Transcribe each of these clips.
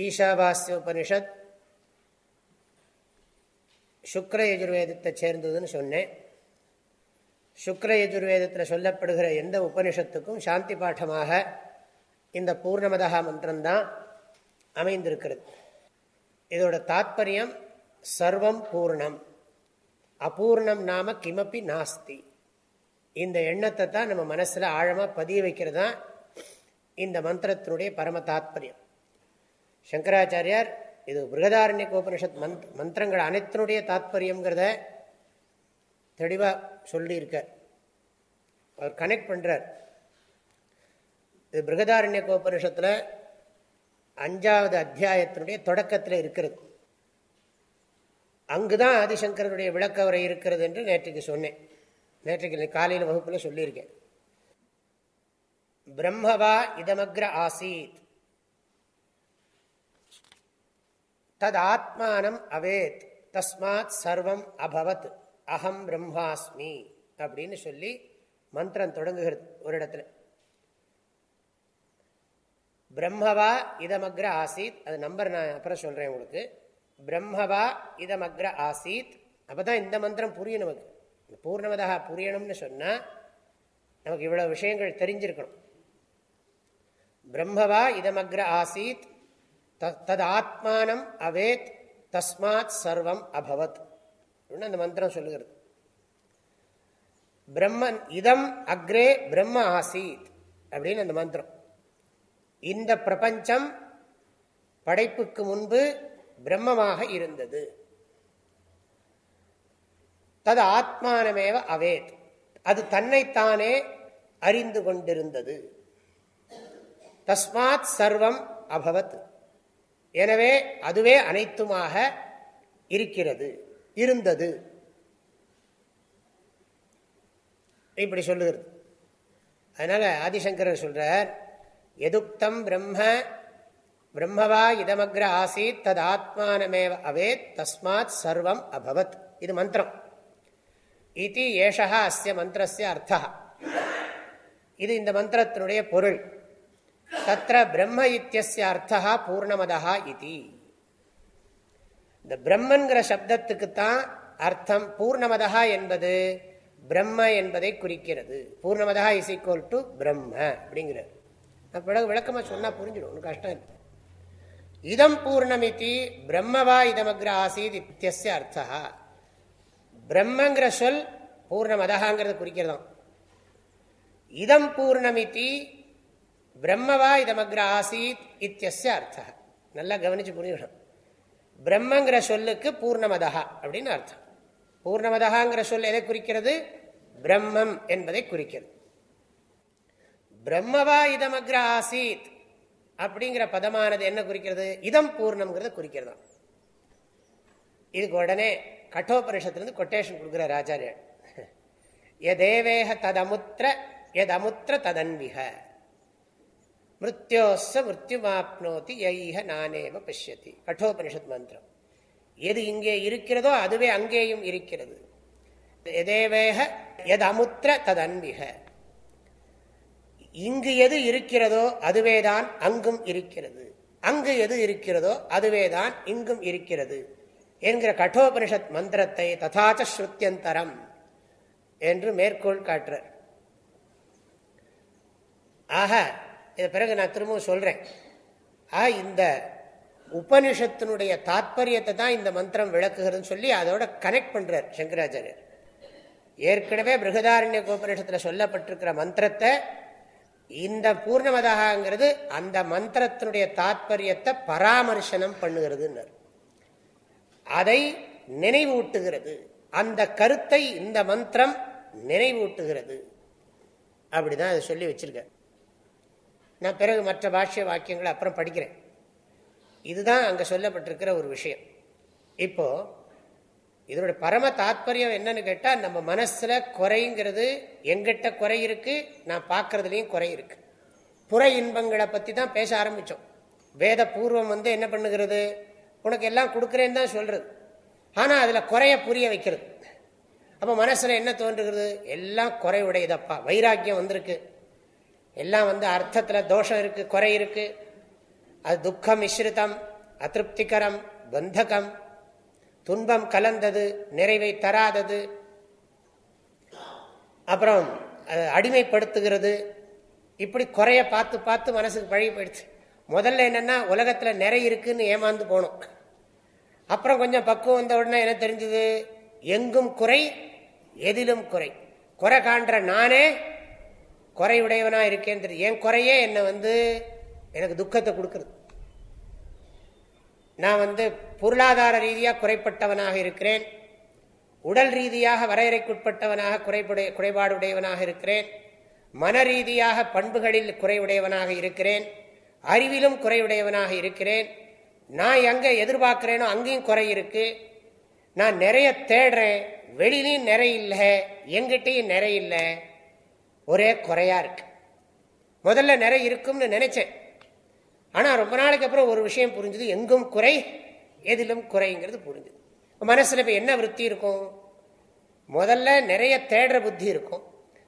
ஈஷாபாஸ்ய உபனிஷத் சுக்ர யஜுர்வேதத்தை சேர்ந்ததுன்னு சொன்னேன். சுக்ர யஜுர்வேதத்தில் சொல்லப்படுகிற எந்த உபனிஷத்துக்கும் சாந்தி பாட்டமாக இந்த பூர்ணமதா மந்திரம்தான் அமைந்திருக்கிறது. இதோட தாத்பரியம் சர்வம் பூர்ணம். அபூர்ணம் நாம கிமப்பி நாஸ்தி. இந்த எண்ணத்தை தான் நம்ம மனசில் ஆழமாக பதிய வைக்கிறது தான் இந்த மந்திரத்தினுடைய பரம தாத்பரியம். சங்கராச்சாரியார் இது பிருகதாரண்ய உபனிஷத் மந்த் மந்திரங்கள் அனைத்தினுடைய தாத்பரியங்கிறத தெளிவாக சொல்லியிருக்கார். அவர் கனெக்ட் பண்ணுறார் இது பிருகதாரண்ய உபனிஷத்தில் அஞ்சாவது அத்தியாயத்தினுடைய தொடக்கத்தில் இருக்கிறது. அங்குதான் ஆதிசங்கரனுடைய விளக்க உரை இருக்கிறது என்று நேற்றுக்கு சொன்னேன். நேற்றுக்கு காலையில் வகுப்பில் சொல்லியிருக்கேன். பிரம்மவா இதமக்ர ஆசீத். ததாத்மானம் அவேத். தஸ்மாத் சர்வம் அபவத். அகம் பிரம்மாஸ்மி. அப்படின்னு சொல்லி மந்திரம் தொடங்குகிறது ஒரு இடத்துல. பிரம்மவா இதமக்ர ஆசீத். அது நம்பர் நான் அப்புறம் சொல்றேன் உங்களுக்கு. பிரம்மவா இதமக்ர ஆசீத். அப்பதான் இந்த மந்திரம் புரியும் நமக்கு. பூர்ணமதாக புரியணும்னு சொன்னா நமக்கு இவ்வளோ விஷயங்கள் தெரிஞ்சிருக்கணும். பிரம்மவா இதமக்ர ஆசீத். தது ஆத்மானம் அவேத் தஸ்மாத் சர்வம் அபவத். அந்த மந்திரம் சொல்லுகிறது. பிரம்மன் இதம் அக்ரே பிரம்ம ஆசீத் அப்படின்னு அந்த மந்திரம். இந்த பிரபஞ்சம் படைப்புக்கு முன்பு பிரம்மமாக இருந்தது. தது ஆத்மானமேவ அவேத். அது தன்னைத்தானே அறிந்து கொண்டிருந்தது. தஸ்மாத் சர்வம் அபவத். எனவே அதுவே அனைத்துமாக இருக்கிறது இருந்தது. இப்படி சொல்லுகிறது. அதனால ஆதிசங்கரர் சொல்றார் எதுக்தம் பிரம்ம பிரம்மவா இதமக்ர ஆசீத் தது ஆத்மானமேவ அவேத் தஸ்மாத் சர்வம் அபவத். இது மந்திரம். இது ஏஷா அஸ்ய மந்திரஸ்ய அர்த்தா இது இந்த மந்திரத்தினுடைய பொருள். தத்திர பிரம்ம இத்தியசிய அர்த்தா பூர்ணமதா இது இந்த பிரம்மன்கிற சப்தத்துக்குத்தான் அர்த்தம் பூர்ணமதா என்பது பிரம்ம என்பதை குறிக்கிறது. பூர்ணமதா இஸ் ஈக்குவல் டு பிரம்ம அப்படிங்கிறது பிறகு விளக்கமாக சொன்னால் புரிஞ்சிடும் ஒன்றும் கஷ்டம் இல்லை. இதம் பூர்ணமிதி பிரம்மவா இதமக்ர ஆசீத் இத்தியசிய அர்த்தா பிரம்மங்கிற சொல் பூர்ணமதகாங்கிறது குறிக்கிறதாம். இதம் பூர்ணமிதி பிரம்மவா இதமக்ர ஆசீத் இத்தியஸ்ய அர்த்தா நல்லா கவனிச்சு புரியணும் பிரம்மங்கிற சொல்லுக்கு பூர்ணமதா அப்படின்னு அர்த்தம் பூர்ணமதகாங்கிற சொல் எதை குறிக்கிறது பிரம்மம் என்பதை குறிக்கிறது। பிரம்மவா இதமக்ர ஆசீத் அப்படிங்கிற பதமானது என்ன குறிக்கிறது? இதம் பூர்ணம்ங்கிறத குறிக்கிறதா இதுக்கு உடனே கட்டோபனிஷத்துலேருந்து கொட்டேஷன் கொடுக்குற ஆச்சாரியர்। எதேவேக ததமுத்திர எதமுத்திர ததன்விக மிருத்யோச மிருத்யுமாப்னோதி யைஹ நானேவ பசியதி கட்டோபனிஷத் மந்திரம் எது இங்கே இருக்கிறதோ அதுவே அங்கேயும் இருக்கிறது। எதேவேக எது அமுத்திர ததன்விக। இங்கு எது இருக்கிறதோ அதுவேதான் அங்கும் இருக்கிறது। அங்கு எது இருக்கிறதோ அதுவேதான் இங்கும் இருக்கிறது என்கிற கட்டோபனிஷத் மந்திரத்தை ததாச்ச ஸ்ருத்தியந்தரம் என்று மேற்கோள் காட்டுறார். ஆக இது பிறகு நான் திரும்பவும் சொல்றேன். ஆ இந்த உபனிஷத்தினுடைய தாற்பயத்தை தான் இந்த மந்திரம் விளக்குகிறதுன்னு சொல்லி அதோட கனெக்ட் பண்றார் சங்கராச்சாரியர். ஏற்கனவே பிருகதாரண்ய உபனிஷத்தில் சொல்லப்பட்டிருக்கிற மந்திரத்தை இந்த பூர்ணமதாகங்கிறது அந்த மந்திரத்தினுடைய தாற்பயத்தை பராமர்சனம் பண்ணுகிறதுன்னு அதை நினைவூட்டுகிறது. அந்த கருத்தை இந்த மந்திரம் நினைவூட்டுகிறது. அப்படிதான் அதை சொல்லி வச்சிருக்க நான் பிறகு மற்ற பாஷ்ய வாக்கியங்களை அப்புறம் படிக்கிறேன். இதுதான் அங்கே சொல்லப்பட்டிருக்கிற ஒரு விஷயம். இப்போ இதனுடைய பரம தாத்பரியம் என்னன்னு கேட்டால் நம்ம மனசில் குறைங்கிறது எங்கிட்ட குறை இருக்கு நான் பார்க்கறதுலையும் குறை இருக்கு. புற இன்பங்களை பற்றி தான் பேச ஆரம்பித்தோம் வேத பூர்வம் வந்து என்ன பண்ணுகிறது? உனக்கு எல்லாம் கொடுக்குறேன்னு தான் சொல்றது. ஆனால் அதில் குறைய புரிய வைக்கிறது. அப்போ மனசில் என்ன தோன்றுகிறது? எல்லாம் குறையுடையதப்பா வைராக்கியம் வந்திருக்கு. எல்லாம் வந்து அர்த்தத்தில் தோஷம் இருக்கு குறை இருக்கு. அது துக்கம் மிஸ்ரிதம் அதிருப்திகரம் பந்தகம் துன்பம் கலந்தது நிறைவை தராதது. அப்புறம் அடிமைப்படுத்துகிறது. இப்படி குறைய பார்த்து பார்த்து மனசுக்கு பழகி போயிடுச்சு. முதல்ல என்னன்னா உலகத்தில் நிறைய இருக்குன்னு ஏமாந்து போனோம். அப்புறம் கொஞ்சம் பக்குவம் வந்த உடனே என்ன தெரிஞ்சது? எங்கும் குறை எதிலும் குறை. குறை காண்ற நானே குறையுடையவனா இருக்கேன் தெரியும் என் குறையே என்னை வந்து எனக்கு துக்கத்தை கொடுக்குறது நான் வந்து பொருளாதார ரீதியாக குறைப்பட்டவனாக இருக்கிறேன். உடல் ரீதியாக வரையறைக்குட்பட்டவனாக குறைபுடைய குறைபாடுடையவனாக இருக்கிறேன். மன ரீதியாக பண்புகளில் குறைவுடையவனாக இருக்கிறேன். அறிவிலும் குறைவுடையவனாக இருக்கிறேன். நான் எங்கே எதிர்பார்க்கிறேனோ அங்கேயும் குறை இருக்கு. நான் நிறைய தேடுறேன். வெளியிலையும் நிறைய இல்லை. எங்கிட்டையும் நிறைய இல்லை. ஒரே குறையா இருக்கு. முதல்ல நிறைய இருக்கும்னு நினைச்சேன். ஆனால் ரொம்ப நாளைக்கு அப்புறம் ஒரு விஷயம் புரிஞ்சுது. எங்கும் குறை எதிலும் குறைங்கிறது புரிஞ்சுது. மனசில் இப்போ என்ன விற்பி இருக்கும்? முதல்ல நிறைய தேடுற புத்தி இருக்கும்.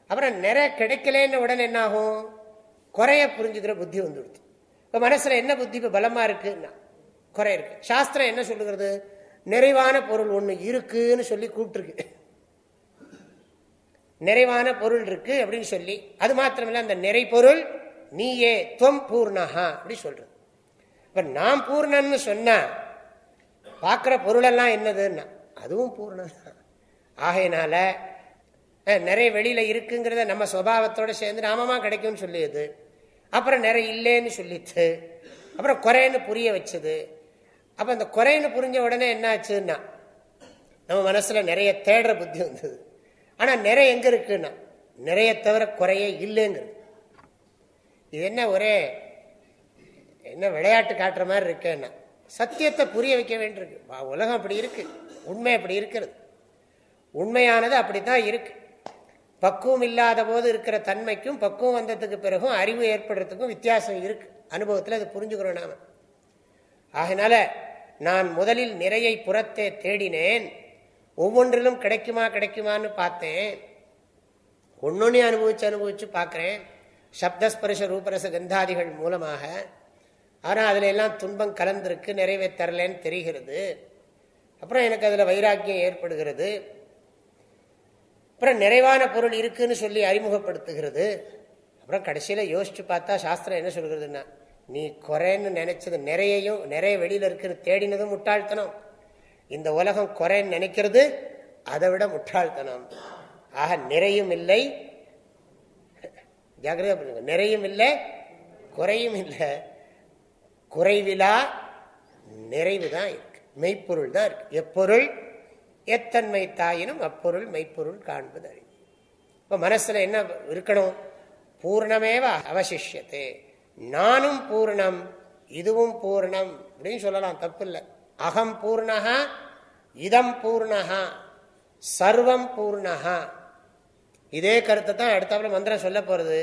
அப்புறம் நிறைய கிடைக்கலன்னு உடனே என்ன ஆகும்? குறைய புரிஞ்சுக்கிற புத்தி வந்துடுது. இப்போ மனசில் என்ன புத்தி இப்போ பலமாக இருக்குன்னா குறை இருக்கு. சாஸ்திரம் என்ன சொல்லுகிறது? நிறைவான பொருள் ஒன்று இருக்குன்னு சொல்லி கூப்பிட்டுருக்கு. நிறைவான பொருள் இருக்கு அப்படின்னு சொல்லி அது மாத்திரமில்ல அந்த நிறை பொருள் நீயே துவம் பூர்ணஹா அப்படி சொல்றது. இப்ப நான் பூர்ணன்னு சொன்னா பார்க்குற பொருளெல்லாம் என்னதுன்னா அதுவும் பூர்ணம். ஆகையினால நிறைய வெளியில இருக்குங்கிறத நம்ம சுவாவத்தோட சேர்ந்து நாமமா கிடைக்கும்னு சொல்லியது. அப்புறம் நிறைய இல்லைன்னு சொல்லிச்சு அப்புறம் குறைன்னு புரிய வச்சது. அப்ப அந்த குறைன்னு புரிஞ்ச உடனே என்ன ஆச்சுன்னா நம்ம மனசுல நிறைய தேடுற புத்தி வந்தது. ஆனால் நிறைய எங்கே இருக்குன்னா நிறைய தவிர குறைய இல்லைங்கிறது. இது என்ன ஒரே என்ன விளையாட்டு காட்டுற மாதிரி இருக்கேன்னா சத்தியத்தை புரிய வைக்க வேண்டியிருக்கு. உலகம் அப்படி இருக்கு. உண்மை அப்படி இருக்கிறது. உண்மையானது அப்படித்தான் இருக்கு. பக்குவம் இல்லாத போது இருக்கிற தன்மைக்கும் பக்குவம் வந்ததுக்கு பிறகும் அறிவு ஏற்படுறதுக்கும் வித்தியாசம் இருக்கு. அனுபவத்தில் அது புரிஞ்சுக்கிறோம் நாம. ஆகினால நான் முதலில் நிறையை புறத்தே தேடினேன். ஒவ்வொன்றிலும் கிடைக்குமா கிடைக்குமான்னு பார்த்தேன். ஒன்னொன்னே அனுபவிச்சு அனுபவிச்சு பார்க்குறேன். சப்தஸ்பரிச ரூபரச கந்தாதிகள் மூலமாக. ஆனால் அதில் எல்லாம் துன்பம் கலந்திருக்கு நிறைவே தரலன்னு தெரிகிறது. அப்புறம் எனக்கு அதில் வைராக்கியம் ஏற்படுகிறது. அப்புறம் நிறைவான பொருள் இருக்குன்னு சொல்லி அறிமுகப்படுத்துகிறது. அப்புறம் கடைசியில் யோசிச்சு பார்த்தா சாஸ்திரம் என்ன சொல்கிறதுன்னா நீ குறைன்னு நினைச்சது நிறையையும் நிறைய வெளியில் இருக்குன்னு தேடினதும் முட்டாள்தனம். இந்த உலகம் குறைன்னு நினைக்கிறது அதை விட முட்டாள்தனம். ஆக நிறையும் இல்லை. ஜாகிரதா பண்ணுங்க நிறையும் இல்லை குறையும் இல்லை. குறைவிலா நிறைவு தான் இருக்கு. மெய்ப்பொருள் தான் இருக்கு. எப்பொருள்? எத்தன்மை தாயினும் அப்பொருள் மெய்ப்பொருள் காண்பது அறிவு. இப்போ மனசில் என்ன இருக்கணும்? பூர்ணமேவ அவசிஷத்து நானும் பூர்ணம் இதுவும் பூர்ணம் அப்படின்னு சொல்லலாம். தப்பு இல்லை அகம் பூர்ணகா இதம் பூர்ணகா சர்வம் பூர்ணகா இதே கருத்தை தான் அடுத்தாப்புல மந்திரம் சொல்ல போகிறது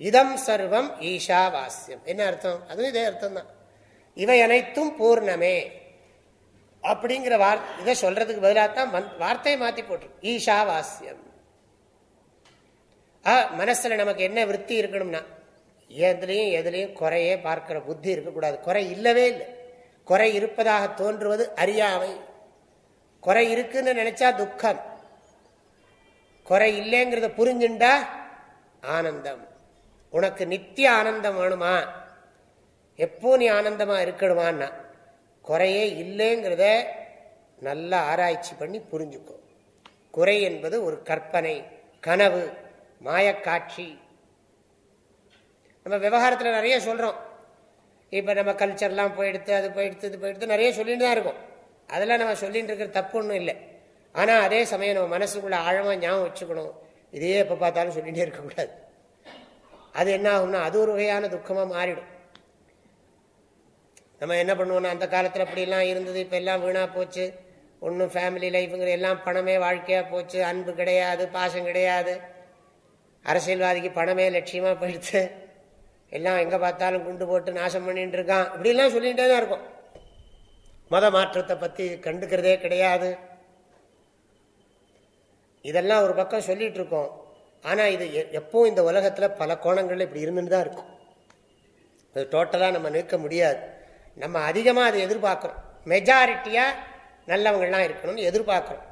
இதம் சர்வம் ஈஷாவாஸ்யம் என்ன அர்த்தம்? அதுவும் இதே அர்த்தம் தான் இவை அனைத்தும் பூர்ணமே. அப்படிங்கிற வார் இதை சொல்றதுக்கு பதிலாக தான் வார்த்தையை மாற்றி போட்டு ஈஷாவாஸ்யம் மனசில் நமக்கு என்ன விற்பி இருக்கணும்னா எதுலையும் எதுலையும் குறையே பார்க்கிற புத்தி இருக்கக்கூடாது. குறை இல்லவே இல்லை. குறை இருப்பதாக தோன்றுவது அறியாமை குறை இருக்குன்னு நினைச்சா துக்கம். குறை இல்லைங்கிறத புரிஞ்சுண்டா ஆனந்தம். உனக்கு நித்திய ஆனந்தம் வேணுமா? எப்போ நீ ஆனந்தமா இருக்கணுமான்னா குறையே இல்லைங்கிறத நல்லா ஆராய்ச்சி பண்ணி புரிஞ்சுக்கோ. குறை என்பது ஒரு கற்பனை கனவு மாயக்காட்சி நம்ம விவகாரத்தில் நிறைய சொல்கிறோம் இப்போ நம்ம கல்ச்சர்லாம் போயிடுத்து அது போயிடுத்து இது போயிடுத்து நிறைய சொல்லிட்டு தான் இருக்கும். அதெல்லாம் நம்ம சொல்லிட்டு இருக்கிற தப்பு ஒன்றும் இல்லை. ஆனால் அதே சமயம் நம்ம மனசுக்குள்ள ஆழமாக ஞாபகம் வச்சுக்கணும். இதே எப்போ பார்த்தாலும் சொல்லிகிட்டே இருக்கக்கூடாது அது என்ன ஆகும்னா அது ஒரு வகையான துக்கமாக மாறிடும். நம்ம என்ன பண்ணுவோம்னா அந்த காலத்தில் அப்படிலாம் இருந்தது இப்போ எல்லாம் வீணாக போச்சு. ஒன்றும் ஃபேமிலி லைஃபுங்கிற எல்லாம் பணமே வாழ்க்கையாக போச்சு. அன்பு கிடையாது பாசம் கிடையாது. அரசியல்வாதிக்கு பணமே லட்சியமாக போயிடுச்சு எல்லாம் எங்கே பார்த்தாலும் குண்டு போட்டு நாசம் பண்ணிட்டு இருக்கான். இப்படிலாம் சொல்லிகிட்டே தான் இருக்கும். மத மாற்றத்தை பற்றி கண்டுக்கிறதே கிடையாது. இதெல்லாம் ஒரு பக்கம் சொல்லிட்டு இருக்கோம் ஆனால் இது எப்பவும் இந்த உலகத்தில் பல கோணங்கள் இப்படி இருந்துட்டு தான் இருக்கும். அது டோட்டலாக நம்ம நிற்க முடியாது. நம்ம அதிகமாக அதை எதிர்பார்க்குறோம். மெஜாரிட்டியாக நல்லவங்கள்லாம் இருக்கணும்னு எதிர்பார்க்குறோம்.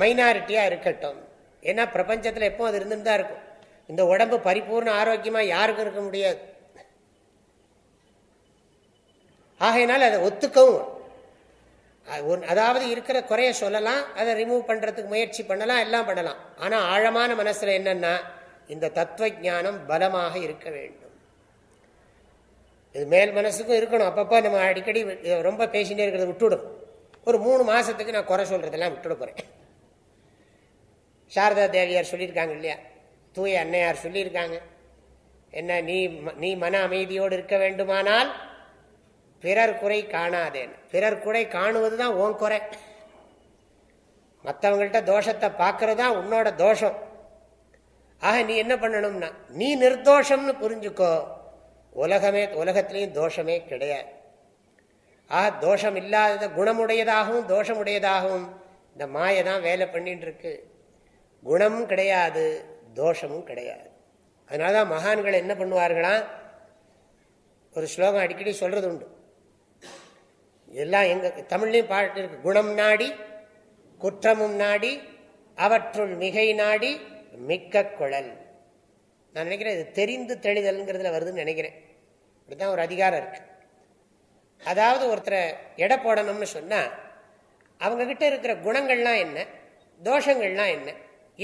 மைனாரிட்டியாக இருக்கட்டும். ஏன்னா பிரபஞ்சத்தில் எப்போ அது இருந்துட்டு தான் இருக்கும். இந்த உடம்பு பரிபூர்ண ஆரோக்கியமாக யாருக்கும் இருக்க முடியாது. ஆகையினால் அதை ஒத்துக்கவும் அதாவது இருக்கிற குறைய சொல்லலாம் அதை ரிமூவ் பண்ணுறதுக்கு முயற்சி பண்ணலாம் எல்லாம் பண்ணலாம். ஆனால் ஆழமான மனசில் என்னென்னா இந்த தத்துவ ஜானம் பலமாக இருக்க வேண்டும். இது மேல் மனசுக்கும் இருக்கணும். அப்பப்போ நம்ம அடிக்கடி ரொம்ப பேசிகிட்டே இருக்கிறத விட்டுவிடும் ஒரு மூணு மாதத்துக்கு நான் குறை சொல்கிறதெல்லாம் விட்டுட போகிறேன் சாரதா தேவியார் சொல்லியிருக்காங்க இல்லையா? தூய அன்னையார் சொல்லியிருக்காங்க. என்ன நீ நீ மன அமைதியோடு இருக்க வேண்டுமானால் பிறர் குறை காணாதேன்னு. பிறர் குறை காணுவது தான் ஓன் குறை. மற்றவங்கள்ட்ட தோஷத்தை பார்க்கறது தான் உன்னோட தோஷம். ஆக நீ என்ன பண்ணணும்னா நீ நிர்தோஷம்னு புரிஞ்சுக்கோ. உலகமே உலகத்திலையும் தோஷமே கிடையாது. ஆக தோஷம் இல்லாத குணமுடையதாகவும் தோஷமுடையதாகவும் இந்த மாயை தான் வேலை பண்ணிட்டு இருக்கு குணமும் கிடையாது தோஷமும் கிடையாது. அதனால தான் மகான்கள் என்ன பண்ணுவார்களாம் ஒரு ஸ்லோகம் அடிக்கடி சொல்றது உண்டு எல்லாம் எங்க தமிழ்லையும் பாட்டு இருக்கு. குணம் நாடி குற்றமும் நாடி அவற்றுள் மிகை நாடி மிக்க குழல். நான் நினைக்கிறேன் இது தெரிந்து தெளிதல்ங்கிறதுல வருதுன்னு நினைக்கிறேன். இப்படிதான் ஒரு அதிகாரம் இருக்கு. அதாவது ஒருத்தரை எடை போடணும்னு சொன்னா அவங்க கிட்ட இருக்கிற குணங்கள்லாம் என்ன தோஷங்கள்லாம் என்ன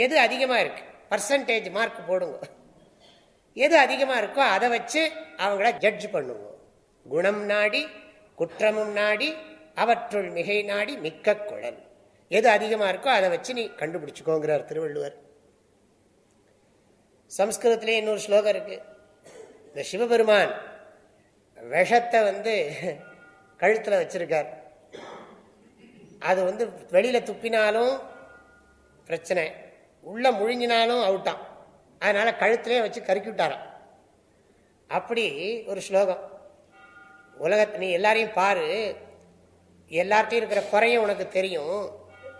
எது அதிகமாக இருக்கு? பர்சன்டேஜ் மார்க் போடுங்க. எது அதிகமாக இருக்கோ அதை வச்சு அவங்கள ஜட்ஜ் பண்ணுவோம் குணம் நாடி குற்றமும் நாடி அவற்றுள் மிகை நாடி மிக்க குழல். எது அதிகமாக இருக்கோ அதை வச்சு நீ கண்டுபிடிச்சுக்கோங்கிறார் திருவள்ளுவர். சம்ஸ்கிருதத்திலே இன்னொரு ஸ்லோகம் இருக்கு. இந்த சிவபெருமான் விஷத்தை வந்து கழுத்தில் வச்சிருக்கார். அது வந்து வெளியில் துப்பினாலும் பிரச்சனை. உள்ள முழுங்கினாலும் அவுட்டான். அதனால கழுத்திலே வச்சு கருக்கி விட்டாராம். அப்படி ஒரு ஸ்லோகம். உலகத்தை நீ எல்லாரையும் பாரு. எல்லார்ட்டையும் இருக்கிற குறையும் உனக்கு தெரியும்.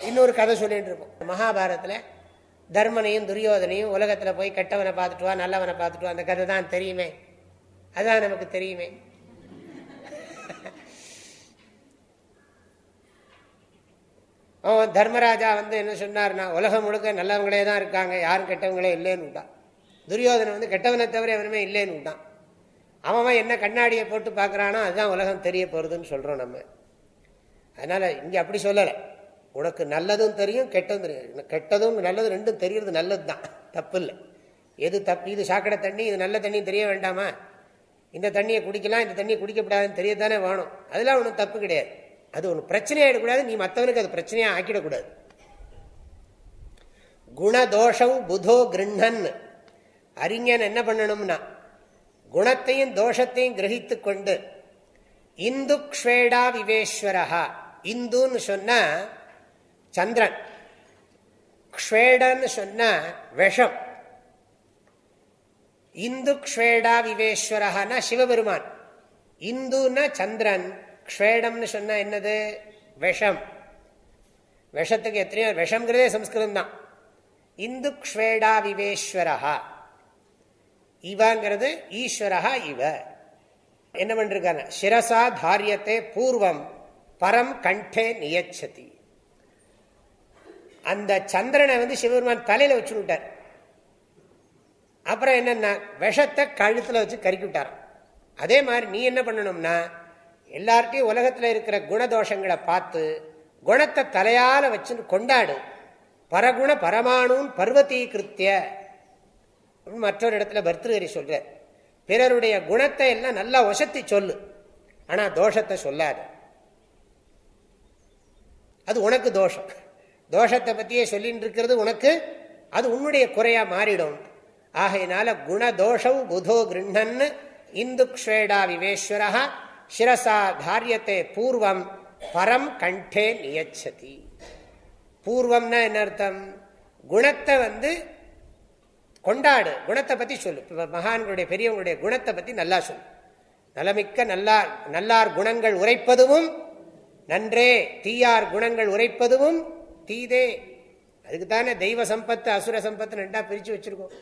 இன்னொரு கதை சொல்லிட்டு இருப்போம். மகாபாரதத்தில் தர்மனையும் துரியோதனையும் உலகத்தில் போய் கெட்டவனை பார்த்துட்டு வா நல்லவனை பார்த்துட்டு வா அந்த கதை தான் தெரியுமே. அதான் நமக்கு தெரியுமே. அவன் தர்மராஜா வந்து என்ன சொன்னார்னா உலகம் முழுக்க நல்லவங்களே தான் இருக்காங்க யாரும் கெட்டவங்களே இல்லைன்னு விட்டான். துரியோதனை வந்து கெட்டவனை தவிர எவனுமே இல்லைன்னு விட்டான். அவன் என்ன கண்ணாடியை போட்டு பார்க்குறானோ அதுதான் உலகம் தெரிய போகிறதுன்னு சொல்கிறோம் நம்ம. அதனால் இங்கே அப்படி சொல்லலை. உனக்கு நல்லதும் தெரியும் கெட்டதும் தெரியும். கெட்டதும் நல்லதும் ரெண்டும் தெரியறது நல்லது தான் தப்பு இல்லை எது தப்பு இது சாக்கடை தண்ணி இது நல்ல தண்ணி தெரிய வேண்டாமா? இந்த தண்ணியை குடிக்கலாம் இந்த தண்ணியை குடிக்கப்படாதுன்னு தெரியத்தானே வேணும். அதெல்லாம் ஒன்றும் தப்பு கிடையாது. அது ஒன்று பிரச்சனையாகிடக்கூடாது நீ மற்றவனுக்கு அது பிரச்சனையாக ஆக்கிடக்கூடாது. குணதோஷம் புதோ கிருண்ணன் அறிஞன் என்ன பண்ணணும்னா குணத்தையும் தோஷத்தையும் கிரகித்து கொண்டு இந்து க்ஷேடா விவேஸ்வரா இந்துன்னு சொன்ன சந்திரன். க்ஷேடன்னு சொன்ன விஷம். இந்து க்ஷேடா விவேஸ்வரஹான்னா சிவபெருமான். இந்துன்னா சந்திரன். க்ஷேடம்னு சொன்னா என்னது? விஷம். விஷத்துக்கு எத்தனையோ விஷம்ங்கிறதே சம்ஸ்கிருதம் தான் இந்து க்ஷேடா விவேஸ்வரஹா. இவங்கிறது ஈஸ்வரஹா இவ. என்ன பண்ணிருக்காங்க? சிரசா தாரியத்தை பூர்வம் பரம் கண்டே நியச்சதி. அந்த சந்திரனை வந்து சிவபெருமான் தலையில வச்சு விட்டார் அப்புறம் என்னன்னா விஷத்தை கழுத்துல வச்சு கருக்கி விட்டார் அதே மாதிரி நீ என்ன பண்ணணும்னா எல்லார்ட்டையும் உலகத்தில் இருக்கிற குணதோஷங்களை பார்த்து குணத்தை தலையால வச்சு கொண்டாடு. பரகுண பரமானும் பர்வத்தீகிருத்திய மற்றொரு இடத்துல பர்திருகரி சொல்ற பிறருடைய குணத்தை எல்லாம் நல்லா ஒசத்தி சொல்லு. ஆனா தோஷத்தை சொல்லாது. அது உனக்கு தோஷம். தோஷத்தை பத்தியே சொல்லிட்டு இருக்கிறது உனக்கு அது உன்னுடைய குறையா மாறிடும். ஆகையினால குணதோஷம் புதோ கிருண்ணன் இந்து க்ஷேடா விவேஸ்வரா சிரசா தாரியத்தை பூர்வம் பரம் கண்டே நியச்சதி. பூர்வம்னா என்ன அர்த்தம்? குணத்தை வந்து கொண்டாடு குணத்தை பற்றி சொல்லு. மகான்களுடைய பெரியவங்களுடைய குணத்தை பற்றி நல்லா சொல்லு. நலமிக்க நல்லார் நல்லார் குணங்கள் உரைப்பதுவும் நன்றே தீயார் குணங்கள் உரைப்பதுவும் தீதே. அதுக்கு தானே தெய்வ சம்பத்து அசுர சம்பத்து ரெண்டா பிரித்து வச்சிருக்கோம்.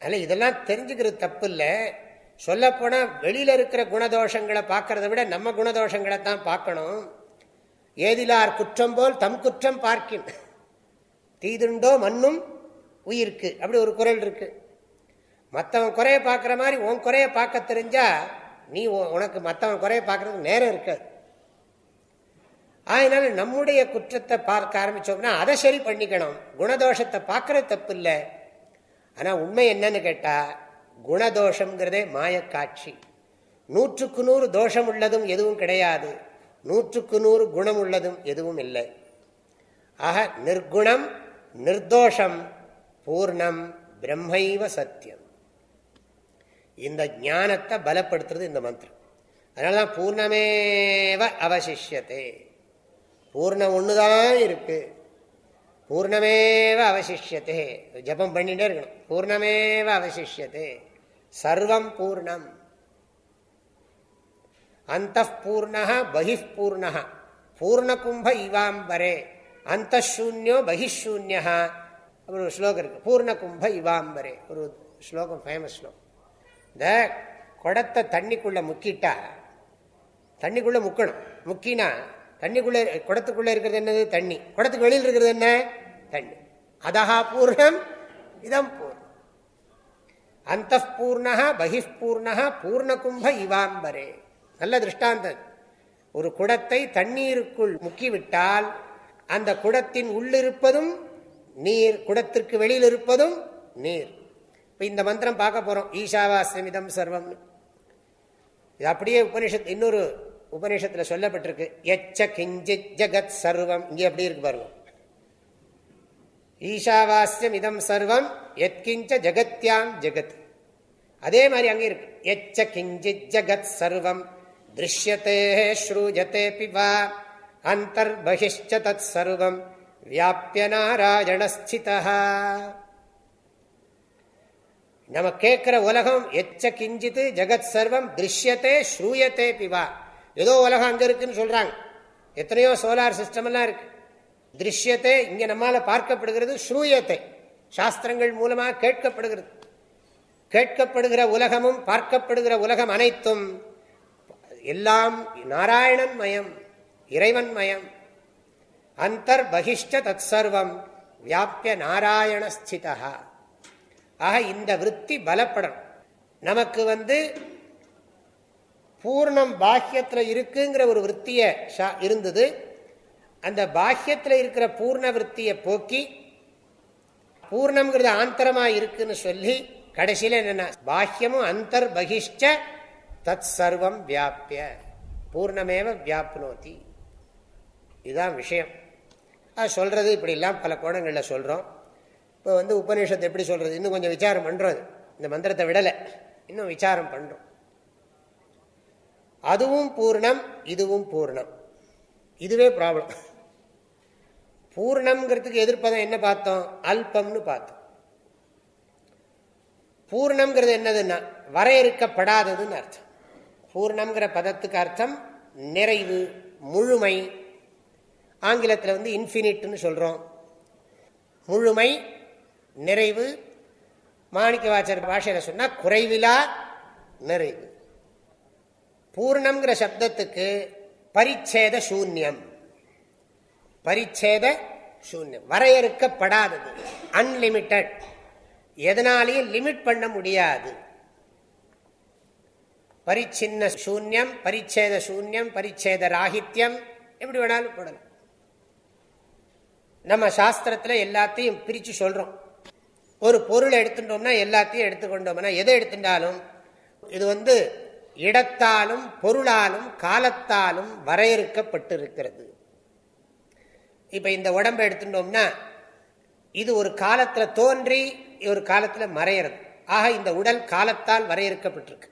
அதனால இதெல்லாம் தெரிஞ்சுக்கிறது தப்பு இல்லை சொல்லப்போனால் வெளியில் இருக்கிற குணதோஷங்களை பார்க்கறத விட நம்ம குணதோஷங்களை தான் பார்க்கணும். ஏதிலார் குற்றம் போல் தம் குற்றம் பார்க்கின். தீதுண்டோ மண்ணும் உயிருக்கு. அப்படி ஒரு குரல் இருக்கு. மற்றவன் குறைய பார்க்குற மாதிரி உன் குறைய பார்க்க தெரிஞ்சா நீ உனக்கு மற்றவன் குறைய பார்க்கறதுக்கு நேரம் இருக்காது. அதனால நம்முடைய குற்றத்தை பார்க்க ஆரம்பிச்சோம்னா அதை சரி பண்ணிக்கணும். குணதோஷத்தை பார்க்கறது தப்பு இல்லை ஆனால் உண்மை என்னன்னு கேட்டால் குணதோஷங்கிறதே மாயக்காட்சி. நூற்றுக்கு நூறு தோஷம் உள்ளதும் எதுவும் கிடையாது. நூற்றுக்கு நூறு குணம் உள்ளதும் எதுவும் இல்லை. ஆக நிர்குணம் நிர்தோஷம் பூர்ணம் பிரம்மைவ சத்தியம் இந்த ஞானத்தை பலப்படுத்துறது இந்த மந்திரம். அதனாலதான் பூர்ணமேவ அவசிஷியத்தே பூர்ணம் ஒண்ணுதான் இருக்கு. பூர்ணமேவ அவசிஷியத்தே ஜபம் பண்ணிட்டே இருக்கணும். பூர்ணமேவ அவசிஷியத்தே சர்வம் பூர்ணம். அந்த பூர்ண பகிப்பூர்ண பூர்ணகும்ப இவாம்பரே. அந்த பகிஷூன்யா அப்புறம் ஒரு ஸ்லோகம் இருக்கு. பூர்ணகும்ப இவாம்பரே. ஒரு ஸ்லோகம் ஃபேமஸ் ஸ்லோகம். இந்த குடத்தை தண்ணிக்குள்ளே முக்கிட்டா தண்ணிக்குள்ள முக்கணும். முக்கினா தண்ணிக்குள்ள குடத்துக்குள்ளே இருக்கிறது என்னது? தண்ணி. குடத்துக்கு வெளியில் இருக்கிறது என்ன? தண்ணி. அதஹா பூர்ணம் இதம் பூர்ணம். அந்த பூர்ணா பூர்ண பூர்ணகும்ப இவாம்பரே. நல்ல திருஷ்டாந்தம். ஒரு குடத்தை தண்ணீருக்குள் முக்கிவிட்டால் அந்த குடத்தின் உள்ளிருப்பதும் நீர் குடத்திற்கு வெளியில் இருப்பதும் நீர். இப்போ இந்த மந்திரம் பார்க்க போகிறோம் ஈஷாவாசிரமிதம் சர்வம். இது அப்படியே உபனிஷத் இன்னொரு உபநிஷத்தில் சொல்லப்பட்டிருக்கு. எச்ச கிஞ்சித் ஜகத் சர்வம். இங்கே எப்படி இருக்கு பாருங்க. ஈஷாவாஸ்யம் இதம் சர்வம் எத்கிஞ்ச ஜகத்யாம் ஜெகத். அதே மாதிரி அங்கே இருக்கு. எச்ச கிஞ்சித் ஜகத் சர்வம். திருஷ்யத்தே ஸ்ரூஜத்தே பிவா. அந்தர்பகிஷ்ட தத் சர்வம். வியாபிய நாராயணஸ்திதா நம்ம கேட்கிற உலகம் எச்ச கிஞ்சித்து ஜெகத் சர்வம் திருஷ்யத்தே ஸ்ரூயத்தே பிவா ஏதோ உலகம் அங்க இருக்குன்னு சொல்றாங்க. எத்தனையோ சோலார் சிஸ்டம் எல்லாம் இருக்கு திருஷ்யத்தை இங்க நம்மால பார்க்கப்படுகிறது ஸ்ரூயத்தை சாஸ்திரங்கள் மூலமாக கேட்கப்படுகிறது கேட்கப்படுகிற உலகமும் பார்க்கப்படுகிற உலகம் அனைத்தும் எல்லாம் நாராயணன் மயம் இறைவன் மயம் அந்தர் பகிஷ்ட தத் சர்வம் வியாபிய நாராயணஸ்திதா ஆக இந்த விற்பி பலப்படணும் நமக்கு வந்து பூர்ணம் பாக்கியத்தில் இருக்குங்கிற ஒரு விற்த்திய இருந்தது. அந்த பாக்கியத்தில் இருக்கிற பூர்ண விற்த்தியை போக்கி பூர்ணம்ங்கிறது ஆந்தரமா இருக்குன்னு சொல்லி கடைசியில் என்னென்ன பாக்கியமும் அந்தர் பகிஷ்ட தத் சர்வம் வியாபிய. பூர்ணமேவ வியாப்னோதி. இதுதான் விஷயம். அது சொல்கிறது இப்படிலாம் பல கோணங்களில் சொல்கிறோம் இப்போ வந்து உபநிஷத்தை எப்படி சொல்கிறது இன்னும் கொஞ்சம் விசாரம் பண்ணுறது இந்த மந்திரத்தை விடலை. இன்னும் விசாரம் பண்ணுறோம் அதுவும் பூர்ணம் இதுவும் பூர்ணம். இதுவே ப்ராப்ளம் பூர்ணம்ங்கிறதுக்கு எதிர்ப்பதம் என்ன பார்த்தோம்? அல்பம்னு பார்த்தோம். பூர்ணம்ங்கிறது என்னதுன்னா வரையறுக்கப்படாததுன்னு அர்த்தம். பூர்ணம்ங்கிற பதத்துக்கு அர்த்தம் நிறைவு முழுமை ஆங்கிலத்தில் வந்து இன்ஃபினிட்னு சொல்கிறோம் முழுமை நிறைவு மாணிக்க வாச்சர் பாஷையில் சொன்னால் குறைவிலா நிறைவு. பூர்ணம்ங்கிற சப்தத்துக்கு பரிச்சேத சூன்யம். பரிச்சேத சூன்யம். வரையறுக்கப்படாதது. அன்லிமிட்டட் எதனாலையும் லிமிட் பண்ண முடியாது. பரிச்சின்ன சூன்யம் பரிச்சேத சூன்யம் பரிச்சேத ராகித்யம் எப்படி வேணாலும் போடலாம். நம்ம சாஸ்திரத்தில் எல்லாத்தையும் பிரிச்சு சொல்கிறோம் ஒரு பொருள் எடுத்துட்டோம்னா எல்லாத்தையும் எடுத்துக்கொண்டோம்னா எதை எடுத்துட்டாலும் இது வந்து இடத்தாலும் பொருளாலும் காலத்தாலும் வரையறுக்கப்பட்டிருக்கிறது. இப்போ இந்த உடம்பை எடுத்துட்டோம்னா இது ஒரு காலத்தில் தோன்றி ஒரு காலத்தில் மறையிறது. ஆக இந்த உடல் காலத்தால் வரையறுக்கப்பட்டிருக்கு.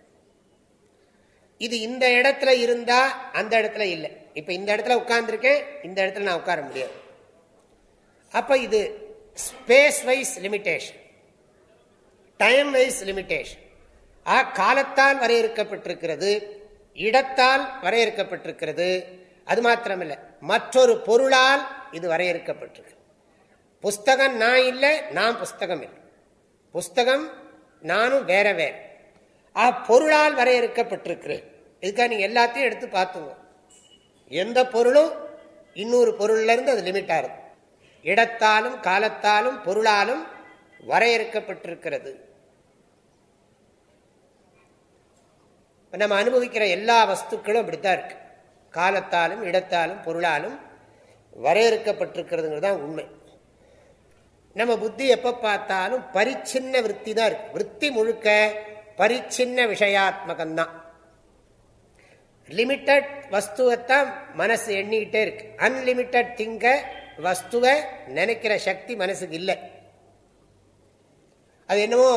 இது இந்த இடத்துல இருந்தா அந்த இடத்துல இல்லை. இப்போ இந்த இடத்துல உட்கார்ந்துருக்கேன் இந்த இடத்துல நான் உட்கார முடியாது. அப்ப இது space wise limitation time wise limitation ஆ காலத்தால் வரையறுக்கப்பட்டிருக்கிறது இடத்தால் வரையறுக்கப்பட்டிருக்கிறது. அது மாத்திரமில்லை மற்றொரு பொருளால் இது வரையறுக்கப்பட்டிருக்கு. புஸ்தகம் நான் இல்லை நான் புஸ்தகம் இல்லை. புஸ்தகம் நானும் வேற வேற. ஆ பொருளால் வரையறுக்கப்பட்டிருக்கிறேன் இதுக்காக நீங்க எல்லாத்தையும் எடுத்து பார்த்துங்க எந்த பொருளும் இன்னொரு பொருள்ல இருந்து அது லிமிட் இருக்கும் இடத்தாலும் காலத்தாலும் பொருளாலும் வரையறுக்கப்பட்டிருக்கிறது. நம்ம அனுபவிக்கிற எல்லா வஸ்துக்களும் அப்படித்தான் இருக்கு. காலத்தாலும் இடத்தாலும் பொருளாலும் வரையறுக்கப்பட்டிருக்கிறதுங்கிறது தான் உண்மை. நம்ம புத்தி எப்போ பார்த்தாலும் பரிச்சின்ன விற்பி தான் இருக்கு. விற்பி முழுக்க பரிச்சின்ன விஷயாத்மகம்தான். லிமிட்டட் வஸ்துவைத்தான் மனசு எண்ணிக்கிட்டே இருக்கு. அன்லிமிட்டட் திங்கை வஸ்துவை நினைக்கிற சக்தி மனசுக்கு இல்லை. அது என்னமோ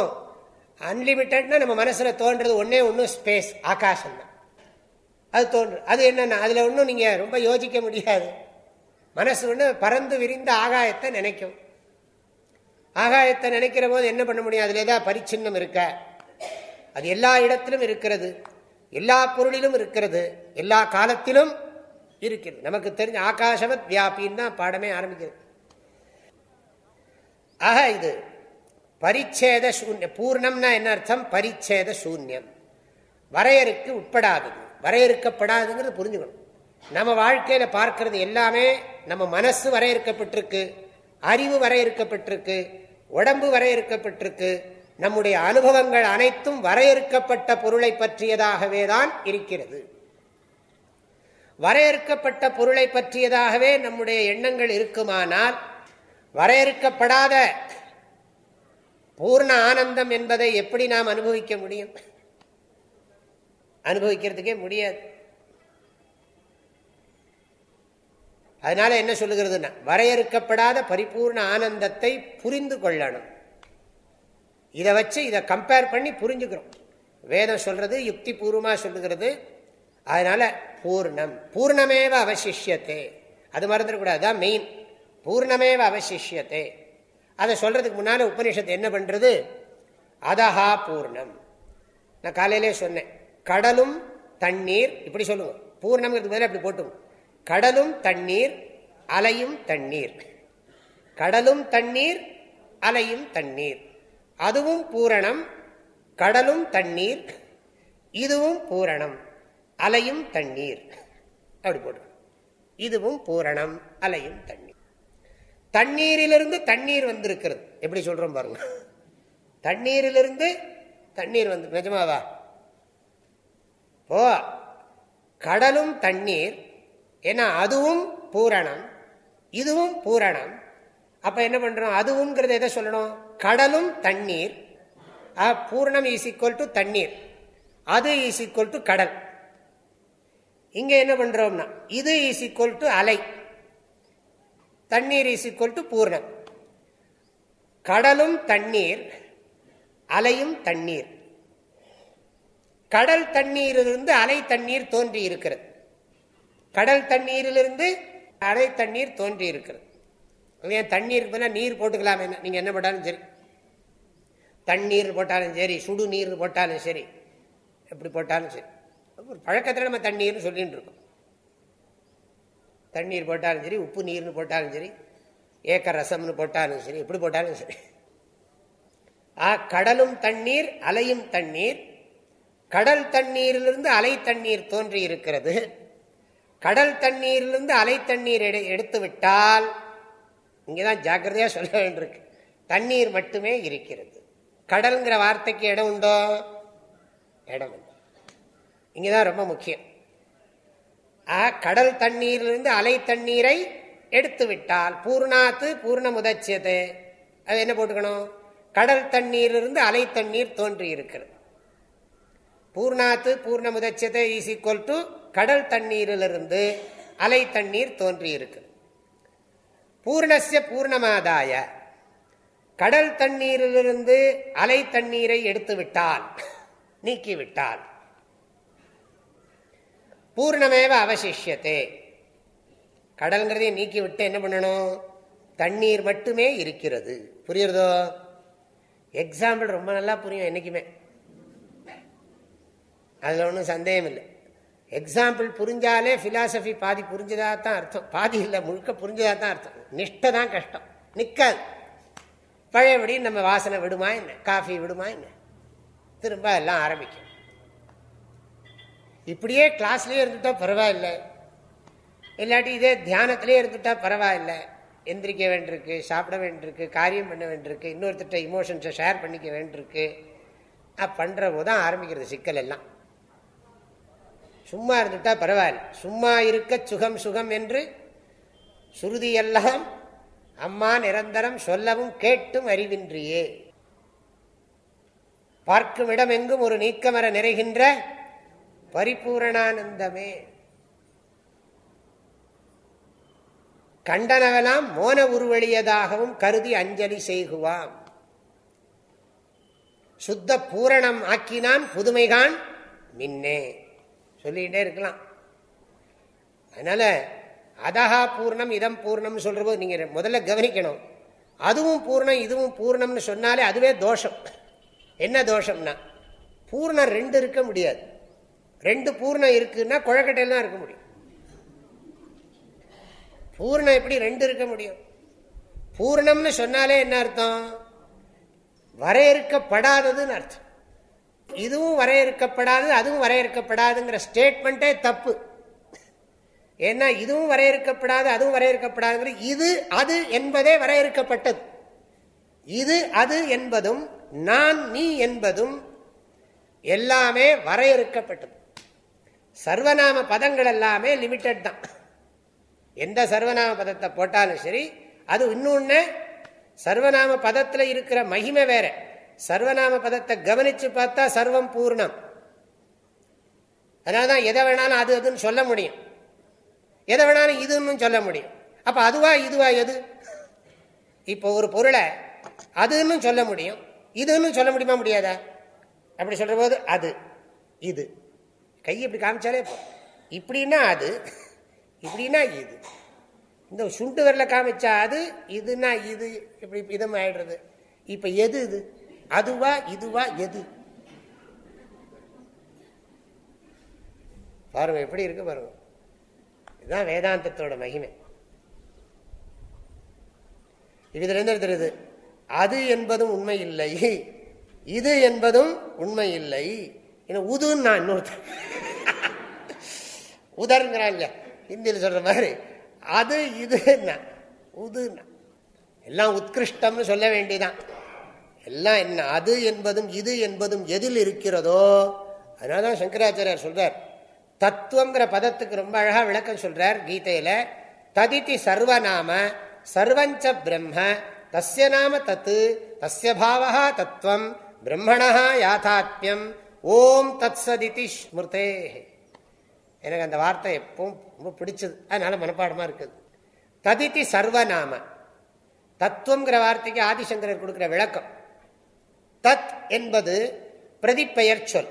அன்லிமிட்டட்னா நம்ம மனசில் தோன்றது ஒன்றே ஒன்று ஸ்பேஸ் ஆகாசம் தான். அது தோன்று அது என்னென்னா அதில் ஒன்றும் நீங்கள் ரொம்ப யோசிக்க முடியாது. மனசு ஒன்று பறந்து விரிந்த ஆகாயத்தை நினைக்கும். ஆகாயத்தை நினைக்கிற போது என்ன பண்ண முடியும்? அதில் ஏதாவது பரிச்சின்னம் இருக்க. அது எல்லா இடத்திலும் இருக்கிறது. எல்லா பொருளிலும் இருக்கிறது. எல்லா காலத்திலும் இருக்கிறது நமக்கு தெரிஞ்ச ஆகாசவத் வியாபின்னு தான் பாடமே ஆரம்பிக்கிறது. ஆக இது பரிச்சேத சூன்யம். பூர்ணம்னா என்ன அர்த்தம்? பரிச்சேத சூன்யம். வரையறுக்கு உட்படாதது. வரையறுக்கப்படாதுங்கிறது புரிஞ்சுக்கணும். நம்ம வாழ்க்கையில பார்க்கறது எல்லாமே நம்ம மனசு வரையறுக்கப்பட்டிருக்கு அறிவு வரையறுக்கப்பட்டிருக்கு உடம்பு வரையறுக்கப்பட்டிருக்கு. நம்முடைய அனுபவங்கள் அனைத்தும் வரையறுக்கப்பட்ட பொருளை பற்றியதாகவே தான் இருக்கிறது. வரையறுக்கப்பட்ட பொருளை பற்றியதாகவே நம்முடைய எண்ணங்கள் இருக்குமானால் வரையறுக்கப்படாத பூர்ண ஆனந்தம் என்பதை எப்படி நாம் அனுபவிக்க முடியும்? அனுபவிக்கிறதுக்கே முடியாது. அதனால என்ன சொல்லுகிறதுனா வரையறுக்கப்படாத பரிபூர்ண ஆனந்தத்தை புரிந்து கொள்ளணும். இதை வச்சு இதை கம்பேர் பண்ணி புரிஞ்சுக்கிறோம். வேதம் சொல்றது யுக்தி பூர்வமாக சொல்லுகிறது அதனால பூர்ணம் பூர்ணமேவ அவசிஷியத்தே. அது மறந்துடக்கூடாது தான் மெயின் பூர்ணமேவ அவசிஷியத்தே. அதை சொல்றதுக்கு முன்னால உபனிஷத்து என்ன பண்றது? அதஹா பூர்ணம். நான் காலையிலே சொன்னேன் கடலும் தண்ணீர் இப்படி சொல்லுவோம். பூர்ணம்ங்கிறது முதல்ல அப்படி போட்டும் கடலும் தண்ணீர் அலையும் தண்ணீர். கடலும் தண்ணீர் அலையும் தண்ணீர். அதுவும் பூரணம் கடலும் தண்ணீர் இதுவும் பூரணம். அலையும் தண்ணீர். அப்படி போடுறோம். இதுவும் பூரணம் அலையும் தண்ணீர். தண்ணீரிலிருந்து தண்ணீர் வந்திருக்கிறது. எப்படி சொல்றோம் பாருங்க. தண்ணீரிலிருந்து தண்ணீர் வந்து நிஜமாவா? ஓ கடலும் தண்ணீர். ஏன்னா அதுவும் பூரணம் இதுவும் பூரணம். அப்ப என்ன பண்றோம்? அதுவும்ங்கிறது எதை சொல்லணும்? கடலும் தண்ணீர். பூர்ணம் இஸ் ஈக்குவல் டு தண்ணீர். அது இஸ் ஈக்குவல் டு கடல். இங்க என்ன பண்றோம்னா இது இஸ் ஈக்குவல் டு அலை. தண்ணீர் இஸ் ஈக்குவல் டு பூர்ணம். கடலும் தண்ணீர் அலையும் தண்ணீர். கடல் தண்ணீரிலிருந்து அலை தண்ணீர் தோன்றி இருக்கிறது. கடல் தண்ணீரிலிருந்து அலை தண்ணீர் தோன்றி இருக்கிறது. ஏன் தண்ணீர் பதிலாக நீர் போட்டுக்கலாம். என்ன நீங்கள் என்ன போட்டாலும் சரி. தண்ணீர் போட்டாலும் சரி சுடு நீர் போட்டாலும் சரி எப்படி போட்டாலும் சரி. ஒரு பழக்கத்தில் நம்ம தண்ணீர்னு சொல்லிட்டு இருக்கோம். தண்ணீர் போட்டாலும் சரி உப்பு நீர்னு போட்டாலும் சரி ஏக்க ரசம்னு போட்டாலும் சரி எப்படி போட்டாலும் சரி. ஆ கடலும் தண்ணீர் அலையும் தண்ணீர் கடல் தண்ணீரிலிருந்து அலை தண்ணீர் தோன்றி இருக்கிறது. கடல் தண்ணீரிலிருந்து அலை தண்ணீர் எடுத்து விட்டால் இங்கேதான் ஜாக்கிரதையா சொல்ல வேண்டியிருக்கு. தண்ணீர் மட்டுமே இருக்கிறது. கடல்ங்கிற வார்த்தைக்கு இடம் உண்டோ? இடம் உண்டோ. இங்கதான் ரொம்ப முக்கியம். கடல் தண்ணீரிலிருந்து அலை தண்ணீரை எடுத்து விட்டால் பூர்ணாத்து பூர்ண முதச்சியது அது என்ன போட்டுக்கணும்? கடல் தண்ணீரிலிருந்து அலை தண்ணீர் தோன்றி இருக்கிறது. பூர்ணாத்து பூர்ண முதச்சியதை இஸ் ஈக்குவல் டு கடல் தண்ணீரிலிருந்து அலை தண்ணீர் தோன்றி இருக்கு பூர்ணசிய பூர்ணமாதாய. கடல் தண்ணீரிலிருந்து அலை தண்ணீரை எடுத்து விட்டால் நீக்கிவிட்டால் பூர்ணமேவ அவசிஷியத்தே. கடல்ங்கிறதையும் நீக்கி விட்டு என்ன பண்ணணும்? தண்ணீர் மட்டுமே இருக்கிறது. புரியுறதோ? எக்ஸாம்பிள் ரொம்ப நல்லா புரியும் என்னைக்குமே. அதில் ஒன்றும் சந்தேகம் இல்லை. எக்ஸாம்பிள் புரிஞ்சாலே ஃபிலாசபி பாதி புரிஞ்சதாக தான் அர்த்தம். பாதி இல்லை முழுக்க புரிஞ்சதாக தான் அர்த்தம். நிஷ்டை தான் கஷ்டம். நிற்காது பழையபடி நம்ம வாசனை விடுமா என்ன? காஃபி விடுமா என்ன? திரும்ப எல்லாம் ஆரம்பிக்கும். இப்படியே கிளாஸ்லேயே இருந்துட்டா பரவாயில்லை. இல்லாட்டி இதே தியானத்திலே இருந்துட்டா பரவாயில்ல. எந்திரிக்க வேண்டியிருக்கு சாப்பிட வேண்டியிருக்கு காரியம் பண்ண வேண்டியிருக்கு இன்னொருத்திட்ட இமோஷன்ஸை ஷேர் பண்ணிக்க வேண்டியிருக்கு. பண்ணுற போது தான் ஆரம்பிக்கிறது சிக்கல் எல்லாம். சும்மா இருந்துட்டா பரவாயில்ல. சும்மா இருக்க சுகம் சுகம் என்று சுருதியெல்லாம் அம்மா நிரந்தரம் சொல்லவும் கேட்டும் அறிவின்றியே. பார்க்கும் இடம் எங்கும் ஒரு நீக்கமர நிறைகின்ற பரிபூரணானந்தமே. கண்டனவெல்லாம் மோன உருவழியதாகவும் கருதி அஞ்சலி செய்குவாம். சுத்த பூரணம் ஆக்கினான் புதுமைகான் மின்னே சொல்லிகிட்டே இருக்கலாம். அதனால அதஹா பூர்ணம் இதம் பூர்ணம் சொல்ற போது நீங்க முதல்ல கவனிக்கணும். அதுவும் பூர்ணம் இதுவும் பூர்ணம்னு சொன்னாலே அதுவே தோஷம். என்ன தோஷம்னா பூர்ணம் ரெண்டு இருக்க முடியாது. ரெண்டு பூர்ணம் இருக்குன்னா குழக்கட்டையில் தான் இருக்க முடியும். பூர்ணம் எப்படி ரெண்டு இருக்க முடியும்? பூர்ணம்னு சொன்னாலே என்ன அர்த்தம்? வரையறுக்கப்படாததுன்னு அர்த்தம். இதுவும் வரையறுக்கப்படாது அதுவும் வரையறுக்கப்படாதுங்கிற ஸ்டேட்மெண்ட்டே தப்பு. ஏன்னா இதுவும் வரையறுக்கப்படாது அதுவும் வரையறுக்கப்படாதுங்கிற இது அது என்பதே வரையறுக்கப்பட்டது. இது அது என்பதும் நான் நீ என்பதும் எல்லாமே வரையறுக்கப்பட்டது. சர்வநாம பதங்கள் எல்லாமே லிமிட்டட் தான். எந்த சர்வநாம பதத்தை போட்டாலும் சரி அது இன்னொன்று சர்வநாம பதத்தில் இருக்கிற மகிமை வேற. சர்வநாம பதத்தை கவனிச்சு பார்த்தா சர்வம் பூர்ணம். அதனாலதான் எதை வேணாலும் அது அதுன்னு சொல்ல முடியும். எதை வேணாலும் இதுன்னு சொல்ல முடியும். அப்ப அதுவா இதுவா எது? இப்போ ஒரு பொருளை அதுன்னு சொல்ல முடியும். இதுன்னு சொல்ல முடியுமா முடியாதா? அப்படி சொல்ற போது அது இது. கை இப்படி காமிச்சாலே போ இப்படின்னா அது இப்படின்னா இது. இந்த சுண்டு விரல காமிச்சா அது இதுனா இது இப்படி இதம் ஆயிடுறது இப்ப எது இது? அதுவா இதுவா எது? பாருங்க எப்படி இருக்கு பாருங்க. இதுதான் வேதாந்தத்தோட மகிமை. இதுல இருந்து தெரியுது? அது என்பதும் உண்மை இல்லை. இது என்பதும் உண்மை இல்லை. உதுன்னு நான் இன்னொருத்தன். உதருங்கிறான் இல்லையா ஹிந்தியில் சொல்ற மாதிரி. அது இதுன்னா உதுன்னா எல்லாம் உத்கிருஷ்டம்னு சொல்ல வேண்டியதான் எல்லாம் என்ன அது என்பதும் இது என்பதும் எதில் இருக்கிறதோ? அதனாலதான் சங்கராச்சாரியார் சொல்றார். தத்துவங்கிற பதத்துக்கு ரொம்ப அழகா விளக்கம் சொல்றார் கீதையில. ததிதி சர்வநாம சர்வஞ்ச பிரம்ம தஸ்ய நாம தத்து தஸ்ய பாவா தத்துவம் பிரம்மணா யாத்தாத்மியம் ஓம் தத் சதிதி ஸ்மிருதே. எனக்கு அந்த வார்த்தை எப்பவும் ரொம்ப பிடிச்சது. அதனால மனப்பாடமா இருக்குது. ததிதி சர்வநாம. தத்துவங்கிற வார்த்தைக்கு ஆதிசங்கரர் கொடுக்கிற விளக்கம். தத் என்பது பிரதிப்பெயர் சொல்.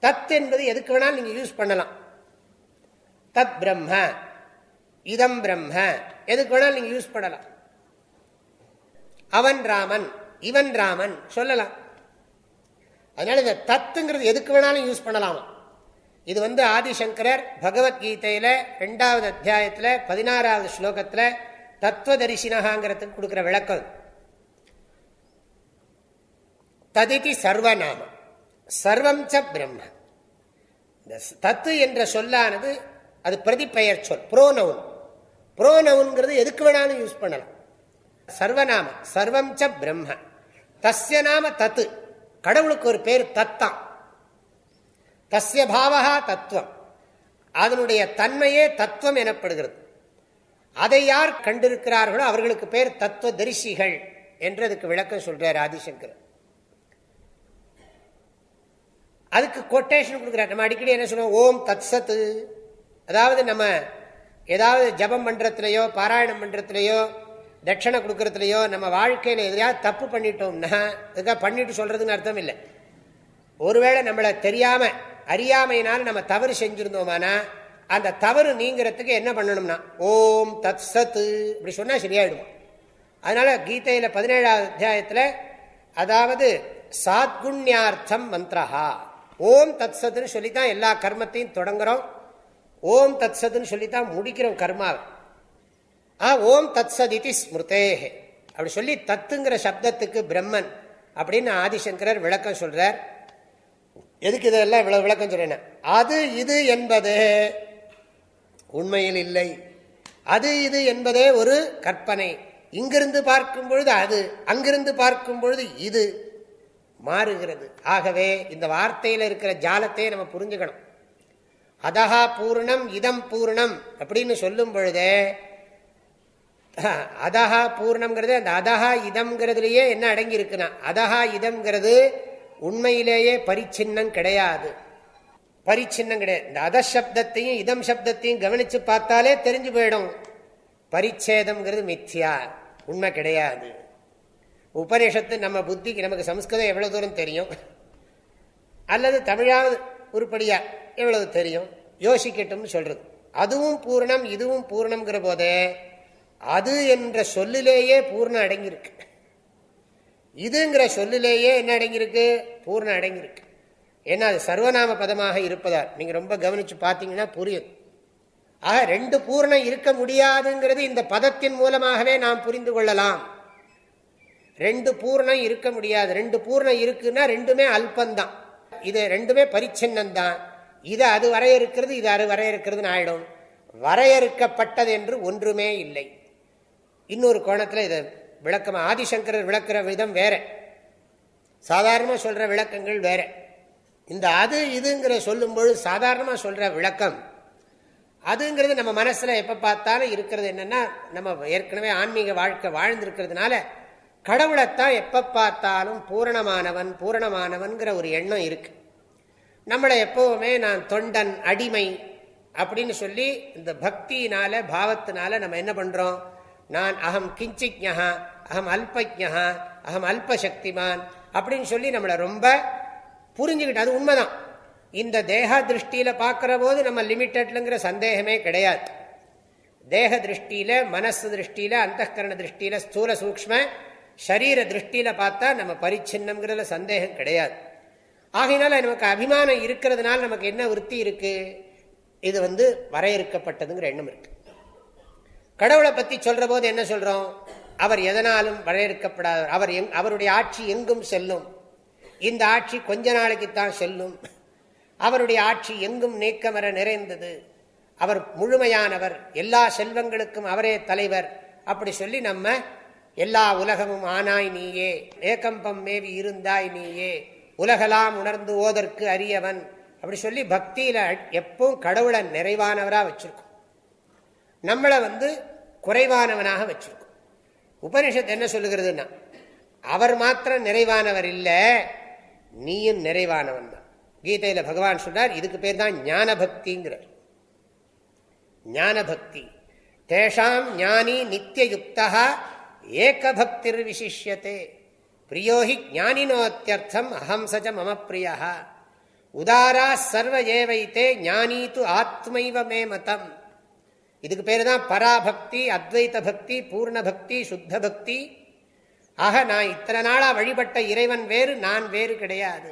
தத் என்பது எதுக்கு வேணாலும் நீங்க யூஸ் பண்ணலாம். தத் பிரம்ம. இதம் பிரம்ம. எதுக்கு வேணாலும் நீங்க யூஸ் பண்ணலாம். அவன் ராமன் இவன் ராமன் சொல்லலாம். அதனால இந்த தத்துங்கிறது எதுக்கு வேணாலும் யூஸ் பண்ணலாம். இது வந்து ஆதிசங்கரர் பகவத்கீதையில ரெண்டாவது அத்தியாயத்துல பதினாறாவது ஸ்லோகத்துல தத்துவ கொடுக்குற கொடுக்கிற விளக்கம். ததிதி சர்வநாமம். சர்வம் ச பிரம்ம. இந்த தத்து என்ற சொல்லானது அது பிரதிப்பெயர் சொல் புரோனவுன். புரோனவுன்கிறது எதுக்கு வேணாலும் யூஸ் பண்ணலாம். சர்வநாம சர்வம் ச பிரம்ம. தஸ்ய நாம தத்து. கடவுளுக்கு ஒரு பேர் தத்தம் தஸ்ய பாவா தத்துவம். அதனுடைய தன்மையே தத்துவம் எனப்படுகிறது. அதை யார் கண்டிருக்கிறார்களோ அவர்களுக்கு பேர் தத்துவ தரிசிகள் என்றதுக்கு விளக்கம் சொல்றார் ஆதிசங்கர். அதுக்கு கொட்டேஷன் கொடுக்குறார். நம்ம அடிக்கடி என்ன சொல்லுவோம்? ஓம் தத் சத்து அதாவது நம்ம ஏதாவது ஜபம் பண்றதுலையோ பாராயணம் பண்றதுலையோ தட்சணை கொடுக்கறதுலையோ நம்ம வாழ்க்கையில் எதிராக தப்பு பண்ணிட்டோம்னா இதுக்காக பண்ணிட்டு சொல்றதுன்னு அர்த்தம் இல்லை. ஒருவேளை நம்மளை தெரியாம அறியாமையினால் நம்ம தவறு செஞ்சிருந்தோமானா அந்த தவறு நீங்கிறதுக்கு என்ன பண்ணணும்னா ஓம் தத் சத்து இப்படி சொன்னா சரியாயிடும் அதனால கீதையில பதினேழாவது அத்தியாயத்தில் அதாவது சாத்குண்யார்த்தம் மந்திரஹா. ஓம் தத் சத்துன்னு சொல்லித்தான் எல்லா கர்மத்தையும் தொடங்குறோம். ஓம் தத் சத்துன்னு சொல்லித்தான் முடிக்கிறோம் கர்மாவை. ஆ ஓம் தத் சதிதி ஸ்மிருதேஹே. அப்படி சொல்லி தத்துங்கிற சப்தத்துக்கு பிரம்மன் அப்படின்னு ஆதிசங்கரர் விளக்கம் சொல்றார். எதுக்கு இதெல்லாம் இவ்வளவு விளக்கம் சொல்றேன் அது இது என்பது உண்மையில் இல்லை. அது இது என்பதே ஒரு கற்பனை. இங்கிருந்து பார்க்கும் பொழுது அது அங்கிருந்து பார்க்கும் பொழுது இது மாறுகிறது. ஆகவே இந்த வார்த்தையில் இருக்கிற ஜாலத்தை நம்ம புரிஞ்சுக்கணும். அதஹா பூர்ணம் இதம் பூர்ணம் அப்படின்னு சொல்லும் பொழுதே அதஹா பூர்ணம்ங்கிறது அந்த அதஹா இதம்ங்கிறதுலயே என்ன அடங்கி இருக்குன்னா அதஹா இதம்ங்கிறது உண்மையிலேயே பரிச்சின்னம் கிடையாது. பரிச்சின்னம் கிடையாது. இந்த அத சப்தத்தையும் இதம் சப்தத்தையும் கவனிச்சு பார்த்தாலே தெரிஞ்சு போயிடும். பரிச்சேதம்ங்கிறது மித்யா உண்மை கிடையாது. உபநிஷத்து நம்ம புத்திக்கு நமக்கு சம்ஸ்கிருதம் எவ்வளவு தூரம் தெரியும்? அல்லது தமிழாவது உருப்படியா எவ்வளவு தெரியும்? யோசிக்கட்டும் சொல்றது. அதுவும் பூர்ணம் இதுவும் பூர்ணம்ங்கிற போதே அது என்ற சொல்லிலேயே பூர்ணம் அடங்கியிருக்கு. இதுங்கிற சொல்லிலேயே என்ன அடங்கியிருக்கு? பூர்ணம் அடங்கியிருக்கு. ஏன்னா அது சர்வநாம பதமாக இருப்பதால் நீங்கள் ரொம்ப கவனிச்சு பார்த்தீங்கன்னா புரியும் ஆக ரெண்டு பூர்ணம் இருக்க முடியாதுங்கிறது இந்த பதத்தின் மூலமாகவே நாம் புரிந்து கொள்ளலாம். ரெண்டு பூர்ணம் இருக்க முடியாது. ரெண்டு பூர்ணம் இருக்குன்னா ரெண்டுமே அல்பந்தான். இது ரெண்டுமே பரிச்சின்னந்தான். இது அது வரையறுக்கிறது இது அது வரையறுக்கிறதுன்னு ஆயிடும். வரையறுக்கப்பட்டது என்று ஒன்றுமே இல்லை. இன்னொரு கோணத்தில் இதை விளக்கம் ஆதிசங்கரர் விளக்குற விதம் வேற. சாதாரணமாக சொல்கிற விளக்கங்கள் வேற. இந்த அது இதுங்கிற சொல்லும்பொழுது சாதாரணமாக சொல்கிற விளக்கம் அதுங்கிறது நம்ம மனசில் எப்போ பார்த்தாலும் இருக்கிறது என்னன்னா நம்ம ஏற்கனவே ஆன்மீக வாழ்க்கை வாழ்ந்திருக்கிறதுனால கடவுளைத்தான் எப்போ பார்த்தாலும் பூரணமானவன் பூரணமானவன்கிற ஒரு எண்ணம் இருக்குது நம்மளை எப்பவுமே நான் தொண்டன் அடிமை அப்படின்னு சொல்லி இந்த பக்தியினால பாவத்தினால நம்ம என்ன பண்ணுறோம் நான் அகம் கிஞ்சிக்யா அகம் அல்பஜா அகம் அல்பசக்திமான் அப்படின்னு சொல்லி நம்மளை ரொம்ப புரிஞ்சுக்கிட்டு அது உண்மைதான். இந்த தேக திருஷ்டியில பார்க்கிற போது நம்ம லிமிட்டட்லங்கிற சந்தேகமே கிடையாது. தேக திருஷ்டியில மனசு திருஷ்டியில அந்த கரண திருஷ்டியில ஸ்தூல சூக்ம சரீர திருஷ்டியில பார்த்தா நம்ம பரிச்சின்னம்ங்கிறதுல சந்தேகம் கிடையாது. ஆகையினால நமக்கு அபிமானம் இருக்கிறதுனால நமக்கு என்ன விற்பி இருக்கு? இது வந்து வரையறுக்கப்பட்டதுங்கிற எண்ணம் இருக்கு. கடவுளை பத்தி சொல்ற போது என்ன சொல்றோம்? அவர் எதனாலும் வரையறுக்கப்படாதவர் அவர் அவருடைய ஆட்சி எங்கும் செல்லும். இந்த ஆட்சி கொஞ்ச நாளைக்குத்தான் செல்லும். அவருடைய ஆட்சி எங்கும் நீக்கமர நிறைந்தது. அவர் முழுமையானவர். எல்லா செல்வங்களுக்கும் அவரே தலைவர். அப்படி சொல்லி நம்ம எல்லா உலகமும் ஆனாய் நீயே. ஏகம்பம் மேவி இருந்தாய் நீயே. உலகலாம் உணர்ந்து ஓதற்கு அரியவன். அப்படி சொல்லி பக்தியில எப்பவும் கடவுளை நிறைவானவரா வச்சிருக்கோம். நம்மளை வந்து குறைவானவனாக வச்சிருக்கும். உபனிஷத்து என்ன சொல்லுகிறதுன்னா அவர் மாத்திரம் நிறைவானவர் இல்லை நீயும் நிறைவானவன் தான். கீதையில் பகவான் சொன்னார் இதுக்கு பேர் தான் ஞான பக்திங்கிறார் ஞான பக்தி தேஷாம் ஞானி நித்தியயுக்தா ஏகபக்திர் விசிஷ்யத்தே பிரியோஹி ஞானினோத்தியர்த்தம் அஹம் சஜ மம பிரியா உதாரா சர்வ ஏவைத்தே ஞானி து ஆத்மைவ மே மதம். இதுக்கு பேர் தான் பராபக்தி அத்வைத பக்தி பூர்ண பக்தி சுத்த பக்தி ஆக நான் இத்தனை நாளா வழிபட்ட இறைவன் வேறு நான் வேறு கிடையாது.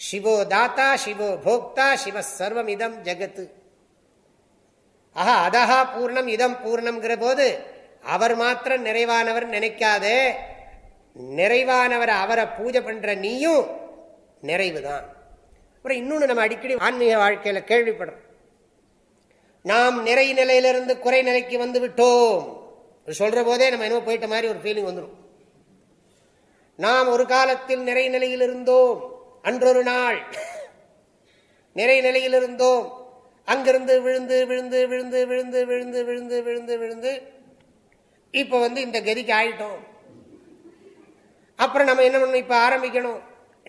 சிவோ தாத்தா சிவோ போக்தா சிவ சர்வம் இதம் ஜெகத்து. ஆஹா அதஹா பூர்ணம் இதம் பூர்ணம்ங்கிற போது அவர் மாத்திரம் நிறைவானவர் நினைக்காதே. நிறைவானவரை அவரை பூஜை பண்ற நீயும் நிறைவு தான் அப்புறம் இன்னொன்று நம்ம அடிக்கடி ஆன்மீக வாழ்க்கையில் கேள்விப்படுறோம். நாம் நிறை நிலையிலிருந்து குறை நிலைக்கு வந்து விட்டோம். சொல்ற போதே நம்ம என்னமோ போயிட்ட மாதிரி ஒரு ஃபீலிங் வந்துடும் நாம் ஒரு காலத்தில் நிறை நிலையில் இருந்தோம். அன்றொரு நாள் நிறை நிலையில் இருந்தோம். அங்கிருந்து விழுந்து விழுந்து விழுந்து விழுந்து விழுந்து விழுந்து விழுந்து விழுந்து இப்ப வந்து இந்த கதிக்கு ஆயிட்டோம். அப்புறம் நம்ம என்ன பண்ணணும்? இப்ப ஆரம்பிக்கணும்.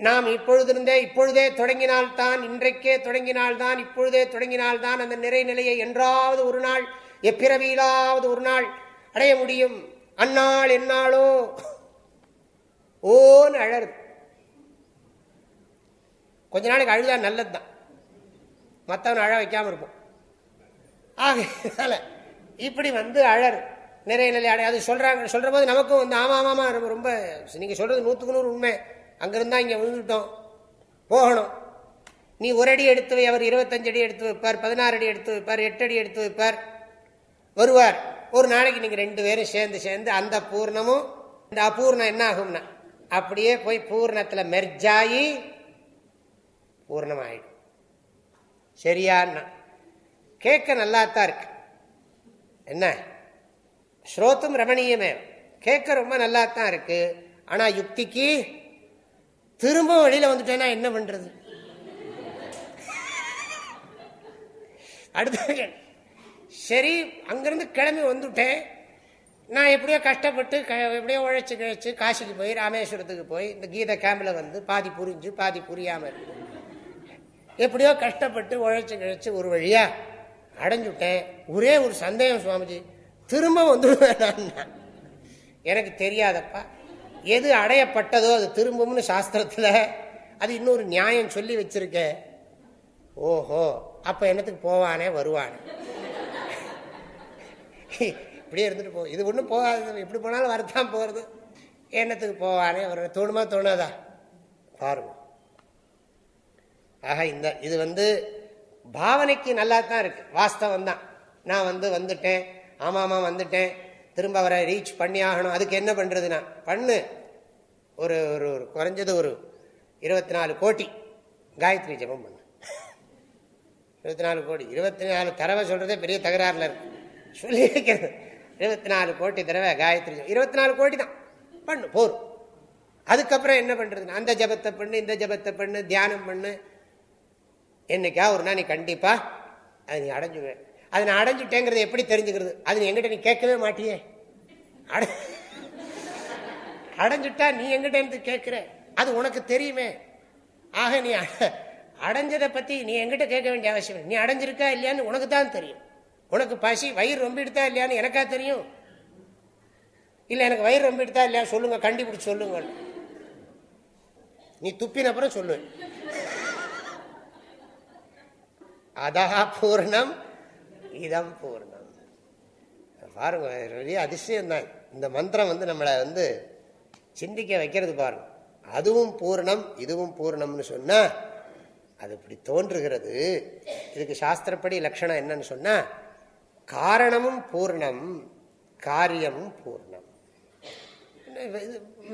நாம் இப்பொழுதிருந்தே இப்பொழுதே தொடங்கினால்தான் இன்றைக்கே தொடங்கினால்தான் இப்பொழுதே தொடங்கினால்தான் அந்த நிறைநிலையை என்றாவது ஒரு நாள் எப்பிறவியிலாவது ஒரு நாள் அடைய முடியும். அந்நாள் என்னாளோ ஓன்னு அழறது. கொஞ்ச நாளைக்கு அழுதா நல்லது தான் மற்றவன் அழ வைக்காம இருப்போம். ஆகையால இப்படி வந்து அழறு நிறைய நிலை அடை அது சொல்றாங்க சொல்ற போது நமக்கும் வந்து ஆமா ஆமாமா ரொம்ப ரொம்ப நீங்க சொல்றது நூத்துக்கு நூறு உண்மை. அங்கிருந்தா இங்க விழுந்துட்டோம். போகணும். நீ ஒரு அடி எடுத்து அவர் இருபத்தஞ்சு அடி எடுத்து வைப்பார் பதினாறு அடி எடுத்து வைப்பார் எட்டு அடி எடுத்து வைப்பார். வருவார். ஒரு நாளைக்கு நீங்க ரெண்டு பேரும் சேர்ந்து சேர்ந்து அந்த பூர்ணமும் இந்த அபூர்ணம் என்ன ஆகும்னா அப்படியே போய் பூர்ணத்துல மெர்ஜாயி பூர்ணமாயிடும். சரியான்னா கேட்க நல்லாத்தான் இருக்கு. என்ன? ஸ்ரோத்தும் ரமணீயமே கேட்க ரொம்ப நல்லா தான் இருக்கு. ஆனா யுக்திக்கு திரும்ப வெளியில வந்துட்டேன்னா என்ன பண்றது? அடுத்த சரி அங்கிருந்து கிளம்பி வந்துட்டேன். நான் எப்படியோ கஷ்டப்பட்டு எப்படியோ உழைச்சி கிழச்சி காசிக்கு போய் ராமேஸ்வரத்துக்கு போய் இந்த கீத கேம்பில் வந்து பாதி புரிஞ்சு பாதி புரியாமல் இருக்கு. எப்படியோ கஷ்டப்பட்டு உழைச்சி கிழச்சி ஒரு வழியா அடைஞ்சுட்டேன். ஒரே ஒரு சந்தேகம் சுவாமிஜி. திரும்ப வந்துடுவேன் எனக்கு தெரியாதப்பா. எது அடையப்பட்டதோ அது திரும்பும்னு சாஸ்திரத்தில் அது இன்னொரு நியாயம் சொல்லி வச்சிருக்க. ஓஹோ அப்போ என்னத்துக்கு போவானே வருவானே. இப்படியே இருந்துட்டு போ இது ஒன்றும் போகாது எப்படி போனாலும் வரத்தான் போகிறது என்னத்துக்கு போவானே வர தோணுமா தோணாதா? பாருங்க. ஆக இந்த இது வந்து பாவனைக்கு நல்லா தான் இருக்கு வாஸ்தவம் தான் நான் வந்து வந்துட்டேன் ஆமாம் ஆமாம் வந்துட்டேன் திரும்ப அவரை ரீச் பண்ணி ஆகணும் அதுக்கு என்ன பண்ணுறதுன்னா பண்ணு. ஒரு ஒரு குறைஞ்சது ஒரு இருபத்தி நாலு கோடி காயத்ரி ஜபம் பண்ணு. இருபத்தி நாலு கோடி. இருபத்தி நாலு தடவை சொல்கிறதே பெரிய தகராறில் இருக்கு. சொல்லி வைக்கிறது இருபத்தி நாலு கோடி தடவை காயத்ரி இருபத்தி நாலு கோடி தான். பண்ணு போரும் அதுக்கப்புறம் என்ன பண்ணுறதுன்னா அந்த ஜபத்தை பண்ணு இந்த ஜபத்தை பண்ணு தியானம் பண்ணு. என்னைக்கா ஒரு நாள் நீ கண்டிப்பாக அது நீ அடைஞ்சுவேன் அது நான் அடைஞ்சுட்டேங்கிறது எப்படி தெரிஞ்சுக்கிறது? அது எங்கிட்ட நீ கேட்கவே மாட்டியே. அடைஞ்சுட்டா நீ எங்கிட்ட கேட்கிற கேட்குற. அது உனக்கு தெரியுமே. ஆக நீ அடைஞ்சதை பற்றி நீ எங்கிட்ட கேட்க வேண்டிய அவசியம் நீ அடைஞ்சிருக்கா இல்லையான்னு உனக்கு தான் தெரியும். உனக்கு பசி வயிறு ரொம்ப எடுத்தா இல்லையான்னு எனக்கா தெரியும். இல்லை எனக்கு வயிறு ரொம்ப எடுத்தா இல்லையா? சொல்லுங்க கண்டிப்பிடிச்சு சொல்லுங்க நீ துப்பின அப்புறம் சொல்லுவேன் அதா பூர்ணம் இதம் பூர்ணம். பாருங்க பெரிய அதிசயம் தான் இந்த மந்திரம் வந்து நம்மளை வந்து சிந்திக்க வைக்கிறது பாருங்க. அதுவும் பூர்ணம் இதுவும் பூர்ணம்னு சொன்னால் அது இப்படி தோன்றுகிறது. இதுக்கு சாஸ்திரப்படி லட்சணம் என்னன்னு சொன்னால் காரணமும் பூர்ணம் காரியமும் பூர்ணம்.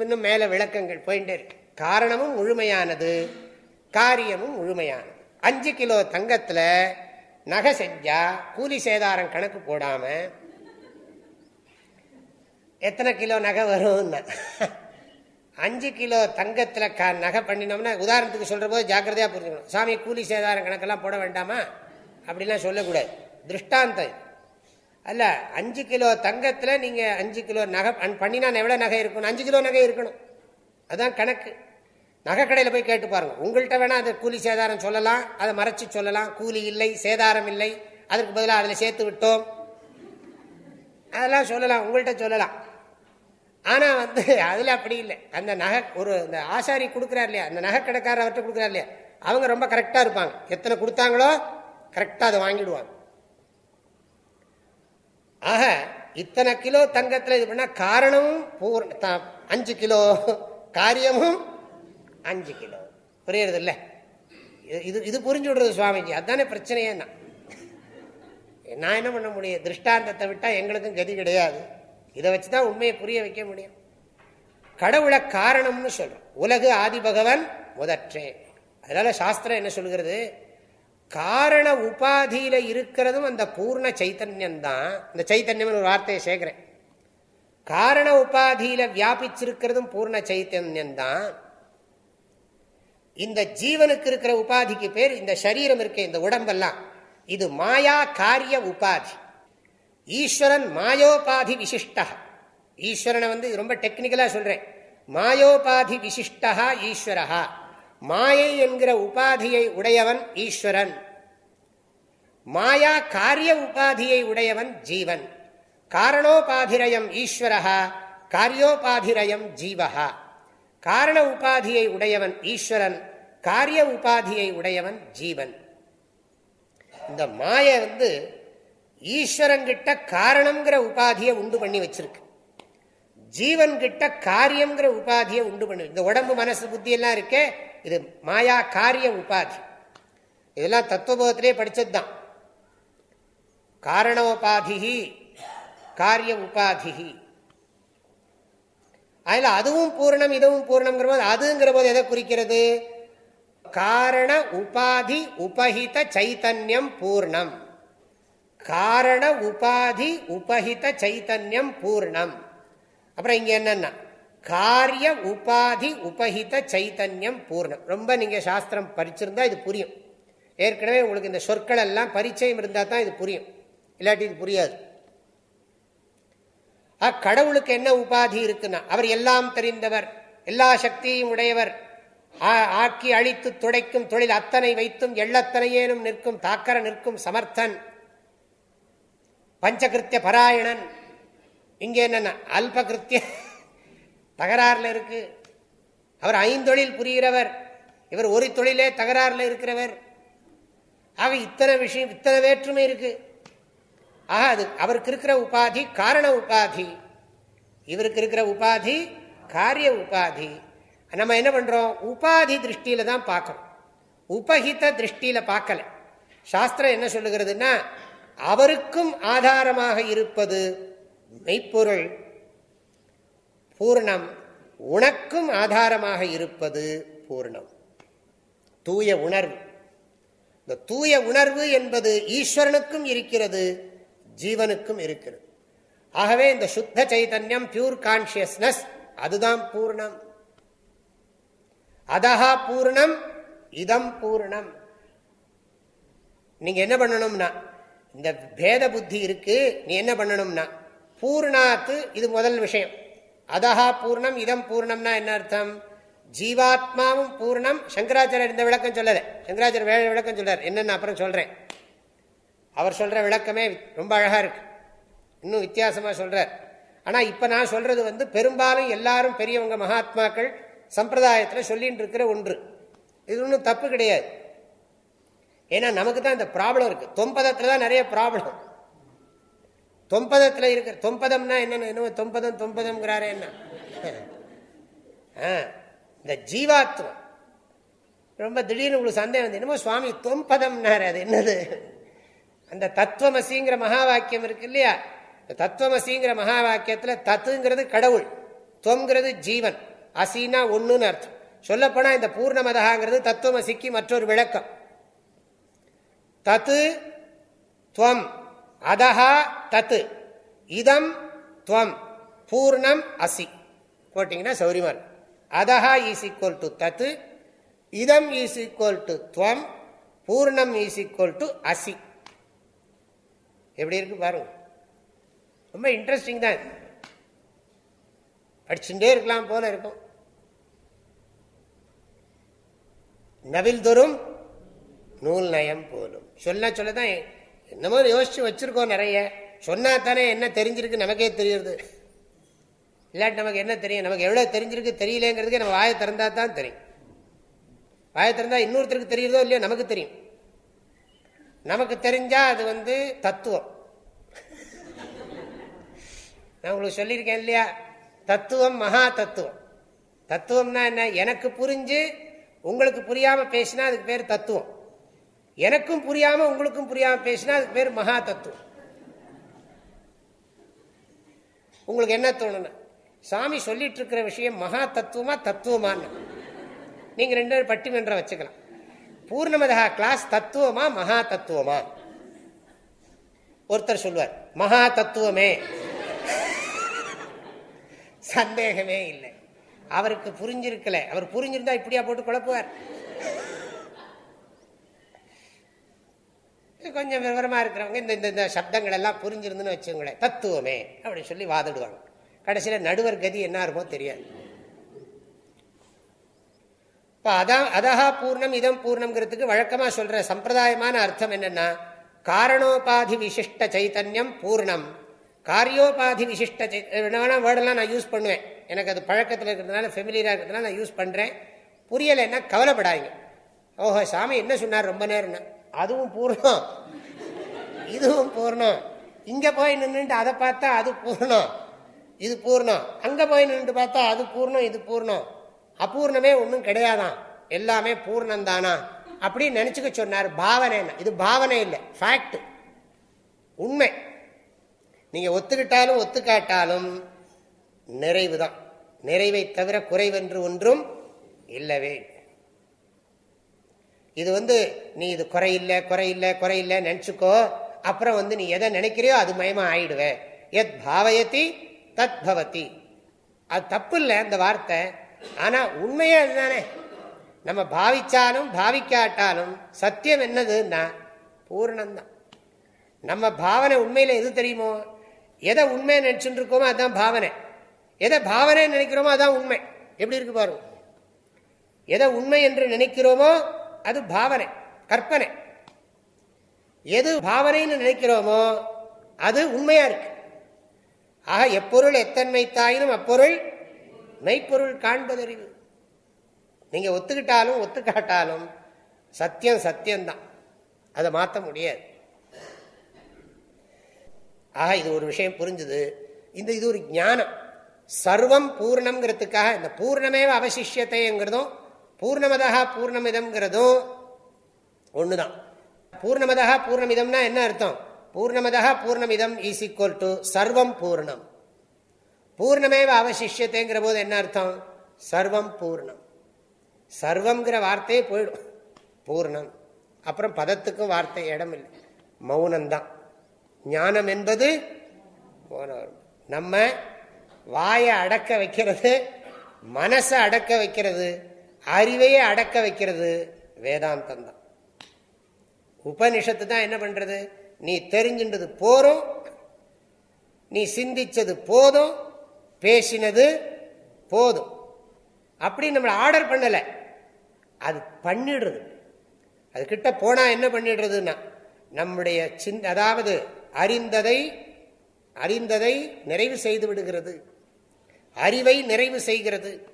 இன்னும் மேலே விளக்கங்கள் போயிட்டே இருக்கு. காரணமும் முழுமையானது காரியமும் முழுமையானது. அஞ்சு கிலோ தங்கத்தில் நகை செஞ்சா கூலி சேதாரம் கணக்கு போடாம எத்தனை கிலோ நகை வரும் அஞ்சு கிலோ தங்கத்தில் க நகை பண்ணினோம்னா உதாரணத்துக்கு சொல்கிற போது ஜாக்கிரதையாக புரிஞ்சுக்கணும். சாமி கூலி சேதாரம் கணக்கெல்லாம் போட வேண்டாமா? அப்படிலாம் சொல்லக்கூடாது. திருஷ்டாந்தம். அல்ல அஞ்சு கிலோ தங்கத்தில் நீங்கள் அஞ்சு கிலோ நகை பண்ணினா எவ்வளோ நகை இருக்கணும்? அஞ்சு கிலோ நகை இருக்கணும். அதுதான் கணக்கு. நகைக்கடையில் போய் கேட்டு பாருங்க. உங்கள்கிட்ட வேணா அது கூலி சேதாரம் சொல்லலாம் அதை மறைச்சு சொல்லலாம். கூலி இல்லை சேதாரம் இல்லை. அதுக்கு பதிலாக அதில் சேர்த்து விட்டோம். அதெல்லாம் சொல்லலாம் உங்கள்கிட்ட சொல்லலாம். ஆனால் வந்து அதில் அப்படி இல்லை. அந்த நகை ஒரு இந்த ஆசாரி கொடுக்குறாரு இல்லையா? அந்த நகை அவர்கிட்ட கொடுக்குறாரு இல்லையா? அவங்க ரொம்ப கரெக்டாக இருப்பாங்க. எத்தனை கொடுத்தாங்களோ கரெக்டாக அதை வாங்கிடுவாங்க. ஆக இத்தனை கிலோ தங்கத்தில் இது பண்ணால் காரணமும் பூர் அஞ்சு கிலோ காரியமும் அஞ்சு கிலோ. புரியுறது இல்லை இது இது புரிஞ்சு விடுறது சுவாமிஜி. அதுதானே பிரச்சனையே நான் என்ன பண்ண முடியும்? திருஷ்டாந்தத்தை விட்டால் எங்களுக்கும் கதி கிடையாது. இதை வச்சு தான் உண்மையை புரிய வைக்க முடியும். கடவுளை காரணம்னு சொல்றோம். உலகு ஆதி பகவன் முதற்றே. அதனால சாஸ்திரம் என்ன சொல்கிறது? காரண உபாதியில இருக்கிறதும் அந்த பூர்ண சைத்தன்யம் தான் இந்த சைத்தன்யம் ஒரு வார்த்தையை சேர்க்கிறேன். காரண உபாதியில வியாபிச்சிருக்கிறதும் பூர்ண சைத்தன்யம் தான் இந்த ஜீவனுக்கு இருக்கிற உபாதிக்கு பேர் இந்த சரீரம் இருக்க இந்த உடம்பெல்லாம். இது மாயா காரிய உபாதி. ஈஸ்வரன் மாயோபாதி விசிஷ்டா. ஈஸ்வரனை வந்து ரொம்ப டெக்னிக்கலா சொல்றேன். மாயோபாதி விசிஷ்டா ஈஸ்வரா. மாயை என்கிற உபாதியை உடையவன் ஈஸ்வரன். மாயா காரிய உபாதியை உடையவன் ஜீவன். காரணோபாதிரயம் ஈஸ்வரா காரியோபாதிரயம் ஜீவஹா காரண உபாதியை உடையவன் ஈஸ்வரன் காரிய உபாதியை உடையவன் ஜீவன். இந்த மாய வந்து ஈஸ்வரங்கிட்ட காரணங்கிற உபாதியை உண்டு பண்ணி வச்சிருக்கு. ஜீவன் கிட்ட காரியம்ங்கிற உபாதியை உண்டு பண்ணி இந்த உடம்பு மனசு புத்தி எல்லாம் இருக்கே இது மாயா காரிய உபாதி. இதெல்லாம் தத்துவபோதத்திலே படிச்சது தான் காரணோபாதி காரிய உபாதி அதில் அதுவும் பூர்ணம் இதுவும் பூர்ணம்ங்கிற போது அதுங்கிற போது எதை குறிக்கிறது? காரண உபாதி உபஹித சைத்தன்யம் பூர்ணம். காரண உபாதி உபஹித சைத்தன்யம் பூர்ணம். அப்புறம் இங்க என்னன்னா காரிய உபாதி உபஹித சைத்தன்யம் பூர்ணம். ரொம்ப நீங்க சாஸ்திரம் படிச்சிருந்தா இது புரியும். ஏற்கனவே உங்களுக்கு இந்த சொற்கள் எல்லாம் பரிச்சயம் இருந்தால் தான் இது புரியும். இல்லாட்டி இது புரியாது. கடவுளுக்கு என்ன உபாதி இருக்குன்னா அவர் எல்லாம் தெரிந்தவர் எல்லா சக்தியும் உடையவர். ஆக்கி அழித்து துடைக்கும் தொழில் அத்தனை வைத்தும் எள்ளத்தனையேனும் நிற்கும் தாக்கர நிற்கும் சமர்த்தன். பஞ்சகிருத்திய பராயணன். இங்க என்னன்னா அல்பகிருத்திய தகராறுல இருக்கு. அவர் ஐந்தொழில் புரிகிறவர். இவர் ஒரு தொழிலே தகராறுல இருக்கிறவர். ஆக இத்தனை விஷயம் இத்தனை வேற்றுமை இருக்கு. ஆக அது அவருக்கு இருக்கிற உபாதி காரண உபாதி. இவருக்கு இருக்கிற உபாதி காரிய உபாதி. நம்ம என்ன பண்றோம்? உபாதி திருஷ்டியில தான் பார்க்கணும் உபகித திருஷ்டியில பார்க்கல. சாஸ்திரம் என்ன சொல்லுகிறதுனா அவருக்கும் ஆதாரமாக இருப்பது மெய்ப்பொருள். பூர்ணம். உனக்கும் ஆதாரமாக இருப்பது பூர்ணம். தூய உணர்வு. இந்த தூய உணர்வு என்பது ஈஸ்வரனுக்கும் இருக்கிறது. ஜீவனுக்கும் இருக்கிறது. ஆகவே இந்த சுத்த சைதன்யம் பியூர் கான்சியஸ்னஸ் அதுதான் பூர்ணம். அதஹா பூர்ணம் இதம் பூர்ணம். நீங்க என்ன பண்ணணும்னா இந்த பேத புத்தி இருக்கு நீ என்ன பண்ணணும்னா பூர்ணாத்து இது முதல் விஷயம். அதஹா பூர்ணம் இதம் பூர்ணம்னா என்ன அர்த்தம்? ஜீவாத்மாவும் பூர்ணம். சங்கராச்சாரியர் இந்த விளக்கம் சொல்லல. சங்கராச்சாரியர் வேற விளக்கம் சொல்றார். என்னன்னு அப்புறம் சொல்றேன். அவர் சொல்ற விளக்கமே ரொம்ப அழகா இருக்கு. இன்னும் வித்தியாசமா சொல்றார். ஆனா இப்ப நான் சொல்றது வந்து பெரும்பாலும் எல்லாரும் பெரியவங்க மகாத்மாக்கள் சம்பிரதாயத்தில் சொல்லிட்டு இருக்கிற ஒன்று. இது ஒன்றும் தப்பு கிடையாது. ஏன்னா நமக்கு தான் இந்த ப்ராப்ளம் இருக்கு. தொம்பதத்துல தான் நிறைய ப்ராப்ளம் தொம்பதத்தில் இருக்கிற தொம்பதம்னா என்னென்ன என்ன தொம்பதம் தொம்பதம்ங்கிறாரே என்ன? இந்த ஜீவாத்வம் ரொம்ப திடீர்னு உங்களுக்கு சந்தேகம் வந்து என்னமோ சுவாமி தொம்பதம்னாரு அது என்னது? அந்த தத்துவமசிங்கிற மகா வாக்கியம் இருக்கு இல்லையா? இந்த தத்துவமசிங்கிற மகா வாக்கியத்தில் தத்துங்கிறது கடவுள் தொங்கிறது ஜீவன் அசினா ஒன்றுன்னு அர்த்தம். சொல்லப்போனால் இந்த பூர்ணமதகாங்கிறது தத்துவமசிக்கு மற்றொரு விளக்கம். தத்து துவம் அதஹா தத்து. இதம் துவம் பூர்ணம் அசி. போட்டிங்கன்னா சௌரியமா அதஹா ஈஸ் ஈக்குவல் டு தத்து இதம் ஈஸ் ஈக்குவல் டு துவம் பூர்ணம் ஈஸ் ஈக்குவல் டு அசி. எப்படி இருக்கு பாருங்க ரொம்ப இன்ட்ரெஸ்டிங் தான் படிச்சுட்டே இருக்கலாம் போல இருக்கும். நவில் தோறும் நூல் நயம் போலும். சொல்ல சொல்லதான் என்னமோ யோசிச்சு வச்சிருக்கோம் நிறைய. சொன்னா தானே என்ன தெரிஞ்சிருக்கு நமக்கே தெரியுது. இல்லாட்டி நமக்கு என்ன தெரியும்? நமக்கு எவ்வளவு தெரிஞ்சிருக்கு தெரியலேங்கிறதுக்கு நம்ம வாயை திறந்தா தான் தெரியும். வாயை திறந்தா இன்னொருத்தருக்கு தெரியுறதோ இல்லையோ நமக்கு தெரியும். நமக்கு தெரிஞ்சா அது வந்து தத்துவம். நான் உங்களுக்கு சொல்லியிருக்கேன் இல்லையா? தத்துவம் மகா தத்துவம். தத்துவம்னா என்ன? எனக்கு புரிஞ்சு உங்களுக்கு புரியாம பேசினா அதுக்கு பேர் தத்துவம். எனக்கும் புரியாம உங்களுக்கும் புரியாம பேசினா அதுக்கு பேர் மகா தத்துவம். உங்களுக்கு என்ன தோணுன்னு சாமி சொல்லிட்டு இருக்கிற விஷயம் மகா தத்துவமா தத்துவமான்னு. நீங்க ரெண்டு பேரும் பட்டிமன்றம் வச்சுக்கலாம். பூர்ணமதா கிளாஸ் தத்துவமா மகா தத்துவமா? ஒருத்தர் சொல்லுவார் மகா தத்துவமே. சந்தேகமே இல்லை. அவருக்கு புரிஞ்சிருக்கல. அவர் புரிஞ்சிருந்தா இப்படியா போட்டு குழப்புவார். கொஞ்சம் விவரமா இருக்கிறவங்க இந்த இந்த சப்தங்கள் எல்லாம் புரிஞ்சிருந்துன்னு வச்சுங்களேன் தத்துவமே அப்படின்னு சொல்லி வாதிடுவாங்க. கடைசியில் நடுவர் கதி என்ன இருக்குமோ தெரியாது. இப்போ அதான் அதஹா பூர்ணம் இதம் பூர்ணம்ங்கிறதுக்கு வழக்கமாக சொல்கிற சம்பிரதாயமான அர்த்தம் என்னென்னா காரணோபாதி விசிஷ்ட சைத்தன்யம் பூர்ணம். காரியோபாதி விசிஷ்ட என்ன வேணா வேர்டெல்லாம் நான் யூஸ் பண்ணுவேன். எனக்கு அது பழக்கத்தில் இருக்கிறதுனால ஃபெமிலியராக இருக்கிறதுனால நான் யூஸ் பண்ணுறேன் புரியலைன்னா கவலைப்படாதீங்க. ஓஹோ சாமி என்ன சொன்னார் ரொம்ப நேரம்னா? அதுவும் பூர்ணம். இதுவும் பூர்ணம். இங்கே போய் நின்றுட்டு அதை பார்த்தா அது பூர்ணம். இது பூர்ணம். அங்கே போய் நின்று பார்த்தா அது பூர்ணம் இது பூர்ணம். அபூர்ணமே ஒன்றும் கிடையாதான். எல்லாமே பூர்ணம் தானா அப்படின்னு நினச்சிக்க சொன்னார் பாவனை இது பாவனை இல்லை ஃபேக்ட் உண்மை. நீங்கள் ஒத்துக்கிட்டாலும் ஒத்துக்காட்டாலும் நிறைவு தான் நிறைவை தவிர குறைவென்று ஒன்றும் இல்லவே இது வந்து நீ இது குறையில்லை குறையில்லை குறையில்லை நினச்சிக்கோ. அப்புறம் வந்து நீ எதை நினைக்கிறியோ அது மயமா ஆயிடுவே. எத் பாவயத்தி தத் பவதி. அது தப்பு இல்லை அந்த வார்த்தை. ஆனா உண்மையே அதுதானே. நம்ம பாவிச்சாலும் பாவிக்காட்டாலும் சத்தியம் என்னதுன்னா பூர்ணம்தான். நம்ம பாவனை உண்மையில எது தெரியுமோ? எதை உண்மையை நினைச்சுட்டு இருக்கோமோ அதுதான் பாவனை. எதை பாவனை நினைக்கிறோமோ அதான் உண்மை. எப்படி இருக்கு பாருங்க எதை உண்மை என்று நினைக்கிறோமோ அது பாவனை கற்பனை. எது பாவனைன்னு நினைக்கிறோமோ அது உண்மையா இருக்கு. ஆக எப்பொருள் எத்தன்மை தாயினும் அப்பொருள் மெய்ப்பொருள் காண்பதறிவு. நீங்க ஒத்துக்கிட்டாலும் ஒத்துக்காட்டாலும் சத்தியம் சத்தியம்தான். அதை மாற்ற முடியாது. ஆக இது ஒரு விஷயம் புரிஞ்சுது. இந்த இது ஒரு ஞானம். சர்வம் பூர்ணம்ங்கிறதுக்காக இந்த பூர்ணமேவ அவசிஷத்தைங்கிறதும் பூர்ணமதா பூர்ணமிதம்ங்கிறதும் ஒண்ணுதான். பூர்ணமதா பூர்ணமிதம்னா என்ன அர்த்தம்? பூர்ணமதா பூர்ணமிதம் ஈஸ் ஈக்குவல் டு சர்வம் பூர்ணம். பூர்ணமேவ அவசிஷத்தைங்கிற போது என்ன அர்த்தம்? சர்வம் பூர்ணம். சர்வம்ங்கிற வார்த்தையே போயிடும். பூர்ணம். அப்புறம் பதத்துக்கும் வார்த்தை இடம் இல்லை மௌனம்தான். ஞானம் என்பது நம்ம வாயை அடக்க வைக்கிறது மனசை அடக்க வைக்கிறது அறிவையே அடக்க வைக்கிறது வேதாந்தம் தான் உபனிஷத்து தான் என்ன பண்றது? நீ தெரிஞ்சின்றது போறோம் நீ சிந்திச்சது போதும் பேசினது போதும். அப்படி நம்மளை ஆர்டர் பண்ணலை. அது பண்ணிடுறது. அது கிட்ட போனா என்ன பண்ணிடுறதுன்னா நம்முடைய சின் அதாவது அறிந்ததை அறிந்ததை நிறைவு செய்து விடுகிறது. அறிவை நிறைவு செய்கிறது.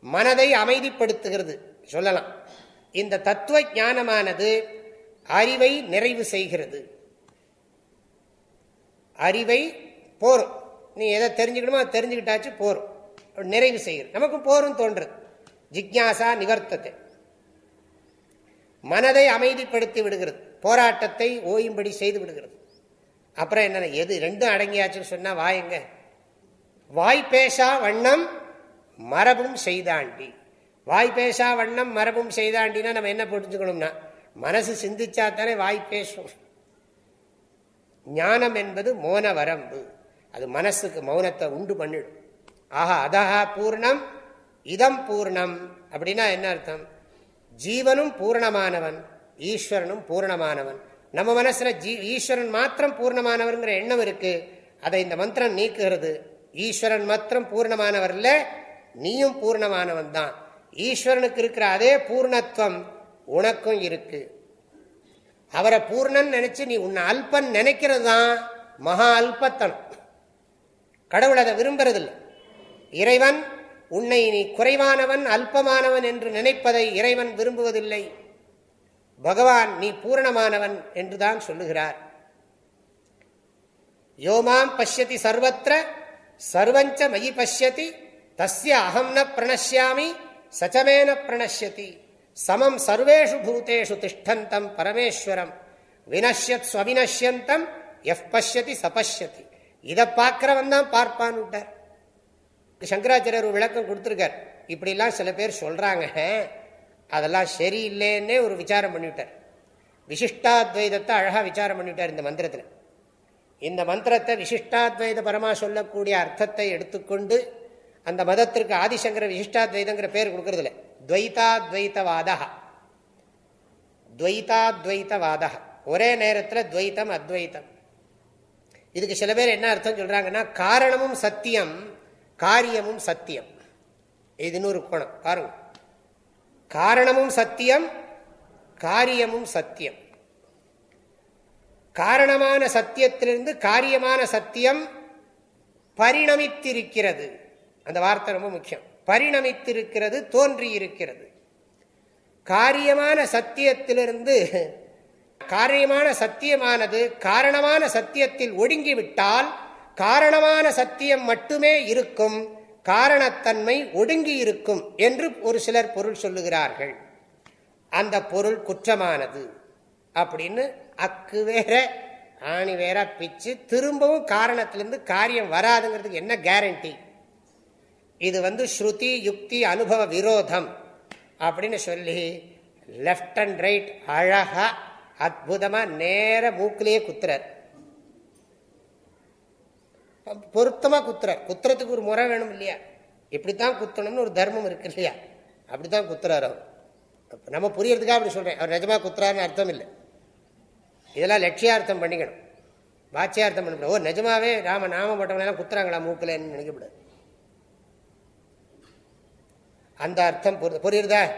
மனதை அமைதிப்படுத்துகிறது. சொல்லலாம். இந்த தத்துவ ஞானமானது அறிவை நிறைவு செய்கிறது. அறிவை போரும். நீ எதை தெரிஞ்சுக்கணுமோ அதை தெரிஞ்சுக்கிட்டாச்சு போரும். நிறைவு செய்கிறது நமக்கும் போரும் தோன்றது ஜிக்யாசா நிவர்த்தத்தை மனதை அமைதிப்படுத்தி விடுகிறது. போராட்டத்தை ஓயும்படி செய்து விடுகிறது. அப்புறம் என்ன எது? ரெண்டும் அடங்கியாச்சுன்னு சொன்னா வாயுங்க வாய் பேசா வண்ணம் மரபும் செய்தாண்டி. வாய் பேசா வண்ணம் மரபும் செய்தாண்டினா நம்ம என்ன புரிஞ்சுக்கணும்னா மனசு சிந்திச்சா தானே வாய் பேசும். ஞானம் என்பது மோன வரம்பு. அது மனசுக்கு மௌனத்தை உண்டு பண்ணிடும். ஆஹா அதஹா பூர்ணம் இதம் பூர்ணம். அப்படின்னா என்ன அர்த்தம்? ஜீவனும் பூர்ணமானவன் ஈஸ்வரனும் பூர்ணமானவன். நம்ம மனசுல ஜீ ஈஸ்வரன் மாத்திரம் பூர்ணமானவர்ங்கிற எண்ணம் இருக்கு. அதை இந்த மந்திரம் நீக்குகிறது. ஈஸ்வரன் மாத்திரம் பூர்ணமானவர் இல்ல நீயும் பூர்ணமானவன் தான். ஈஸ்வரனுக்கு இருக்கிற அதே பூர்ணத்துவம் உனக்கும் இருக்கு. அவரை பூர்ணன் நினைச்சு நீ உன்னை அல்பன் நினைக்கிறது தான் மகா அல்பத்தனம். கடவுள் அதை விரும்புறதில்லை. இறைவன் உன்னை நீ குறைவானவன் அல்பமானவன் என்று நினைப்பதை இறைவன் விரும்புவதில்லை. பகவான் நீ பூரணமானவன் என்றுதான் சொல்லுகிறார். யோமாம் பசியதி சர்வத்திர சர்வஞ்ச மயி பசியதி தஸ்ய அகம் ந பிரணசியாமி சச்சமேன பிரணசியதி சமம் சர்வேஷு பூதேஷு திஷ்டந்தம் பரமேஸ்வரம். வினஷ்யத் ஸ்வவினஷ்யந்தம் எஃப் பசியதி சபஷ்யதி இதை பார்க்கிறவன் தான் பார்ப்பான் விட்டார். சங்கராச்சாரியர் ஒரு விளக்கம் கொடுத்துருக்கார். இப்படிலாம் சில பேர் சொல்றாங்க. அதெல்லாம் சரியில்லைன்னே ஒரு விசாரம் பண்ணிவிட்டார். விசிஷ்டாத்வைதத்தை அழகாக விசாரம் பண்ணிவிட்டார் இந்த மந்திரத்தில். இந்த மந்திரத்தை விசிஷ்டாத்வைத பரமா சொல்லக்கூடிய அர்த்தத்தை எடுத்துக்கொண்டு அந்த மதத்திற்கு ஆதிசங்கர விசிஷ்டாத்வைதங்கிற பேர் கொடுக்கறதில்ல. துவைதாத்வைத்தவாதா. துவைதாத்வைத்தவாதா. ஒரே நேரத்தில் துவைத்தம் அத்வைத்தம். இதுக்கு சில பேர் என்ன அர்த்தம் சொல்றாங்கன்னா காரணமும் சத்தியம் காரியமும் சத்தியம். இது இன்னொரு கோணம். பாருங்க. காரணமும் சத்தியம் காரியமும் சத்தியம். காரணமான சத்தியத்திலிருந்து காரியமான சத்தியம் பரிணமித்திருக்கிறது. அந்த வார்த்தை ரொம்ப முக்கியம். பரிணமித்திருக்கிறது தோன்றி இருக்கிறது காரியமான சத்தியத்திலிருந்து காரியமான சத்தியமானது காரணமான சத்தியத்தில் ஒடுங்கிவிட்டால் காரணமான சத்தியம் மட்டுமே இருக்கும் காரணத்தன்மை ஒடுங்கி இருக்கும் என்று ஒரு சிலர் பொருள் சொல்லுகிறார்கள். அந்த பொருள் குற்றமானது அப்படின்னு அக்கு வேற ஆணி வேற பிச்சு திரும்பவும் காரணத்திலிருந்து காரியம் வராதுங்கிறதுக்கு என்ன கேரண்டி இது வந்து ஸ்ருதி யுக்தி அனுபவ விரோதம் அப்படின்னு சொல்லி லெஃப்ட் அண்ட் ரைட் அழகா அற்புதமா நேர மூக்கிலேயே குத்துறார். பொருத்தமா குத்துறார். குத்துறதுக்கு ஒரு முறை வேணும் இல்லையா? இப்படித்தான் குத்தணும்னு ஒரு தர்மம் இருக்கு இல்லையா? அப்படித்தான் குத்துறாரு அவர். நம்ம புரியறதுக்காக அப்படி சொல்றேன். அவர் நிஜமா குத்துறாருன்னு அர்த்தம் இல்லை. இதெல்லாம் லட்சியார்த்தம் பண்ணிக்கணும். வாட்சியார்த்தம் பண்ண ஓ நிஜமாவே ராம நாம போட்டவங்க குத்துறாங்களா மூக்கிலன்னு நினைக்கப்படாது அந்த அர்த்தம் புரியுறதா?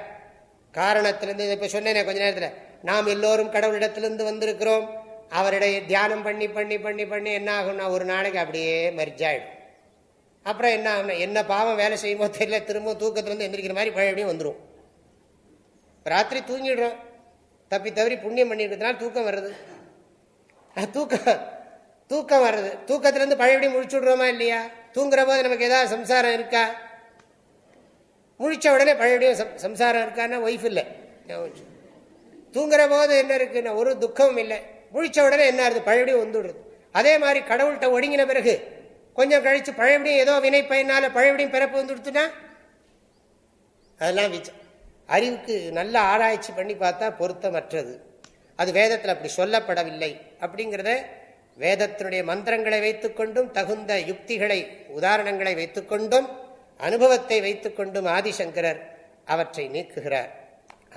காரணத்திலிருந்து இப்போ சொன்னேன் கொஞ்ச நேரத்தில். நாம் எல்லோரும் கடவுளிடத்திலிருந்து வந்திருக்கிறோம். அவருடைய தியானம் பண்ணி பண்ணி பண்ணி பண்ணி என்ன ஆகும்னா ஒரு நாளைக்கு அப்படியே மரிச்சாயிடும் அப்புறம் என்ன ஆகும்னா என்ன பாவம் வேலை செய்யுமோ தெரியல திரும்ப தூக்கத்துலேருந்து எந்திரிக்கிற மாதிரி பழையபடியும் வந்துடும் ராத்திரி தூங்கிடுறோம். தப்பி தவறி புண்ணியம் பண்ணிருக்கிறதுனால தூக்கம் வருது தூக்கம் தூக்கம் வர்றது. தூக்கத்திலேருந்து பழையபடி முழிச்சு விடுறோமா இல்லையா? தூங்குற போது நமக்கு ஏதாவது சம்சாரம் இருக்கா? முழிச்ச உடனே பழையபடியும் சம்சாரம் இருக்கான்னா ஒய்ஃப் இல்லை. தூங்குற போது என்ன இருக்குன்னா ஒரு துக்கமும் இல்லை. முழிச்ச உடனே என்ன ஆகுது? பழையபடியும் வந்துடுறது அதே மாதிரி கடவுள்கிட்ட ஒடுங்கின பிறகு கொஞ்சம் கழிச்சு பழையபடியும் ஏதோ வினை பயனால பழையபடியும் பிறப்பு வந்துடுத்துனா அதெல்லாம் விச்சம் அறிவுக்கு நல்ல ஆராய்ச்சி பண்ணி பார்த்தா பொருத்தமற்றது. அது வேதத்தில் அப்படி சொல்லப்படவில்லை. அப்படிங்கிறத வேதத்தினுடைய மந்திரங்களை வைத்துக்கொண்டும் தகுந்த யுக்திகளை உதாரணங்களை வைத்துக்கொண்டும் அனுபவத்தை வைத்துக்கொண்டும் ஆதிசங்கரர் அவற்றை நீக்குகிறார்.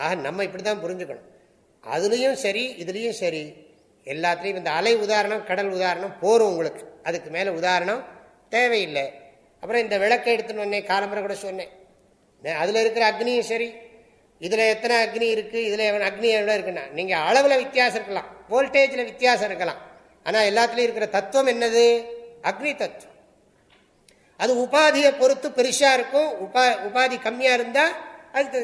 ஆக நம்ம இப்படி தான் புரிஞ்சுக்கணும். அதுலேயும் சரி இதுலேயும் சரி. எல்லாத்துலேயும் இந்த அலை உதாரணம் கடல் உதாரணம் போரும் உங்களுக்கு. அதுக்கு மேலே உதாரணம் தேவையில்லை. அப்புறம் இந்த விளக்கை எடுத்துன்னு வந்தேன் காலம்பரை கூட சொன்னேன். அதில் இருக்கிற அக்னியும் சரி. இதில் எத்தனை அக்னி இருக்குது இதில் அக்னி எவ்வளோ இருக்குன்னா நீங்கள் அளவில் வித்தியாசம் இருக்கலாம். வோல்டேஜில் வித்தியாசம் இருக்கலாம். ஆனால் எல்லாத்துலேயும் இருக்கிற தத்துவம் என்னது? அக்னி தத்துவம். அது உபாதியை பொறுத்து பெருசாக இருக்கும் உபா உபாதி கம்மியாக இருந்தால் அது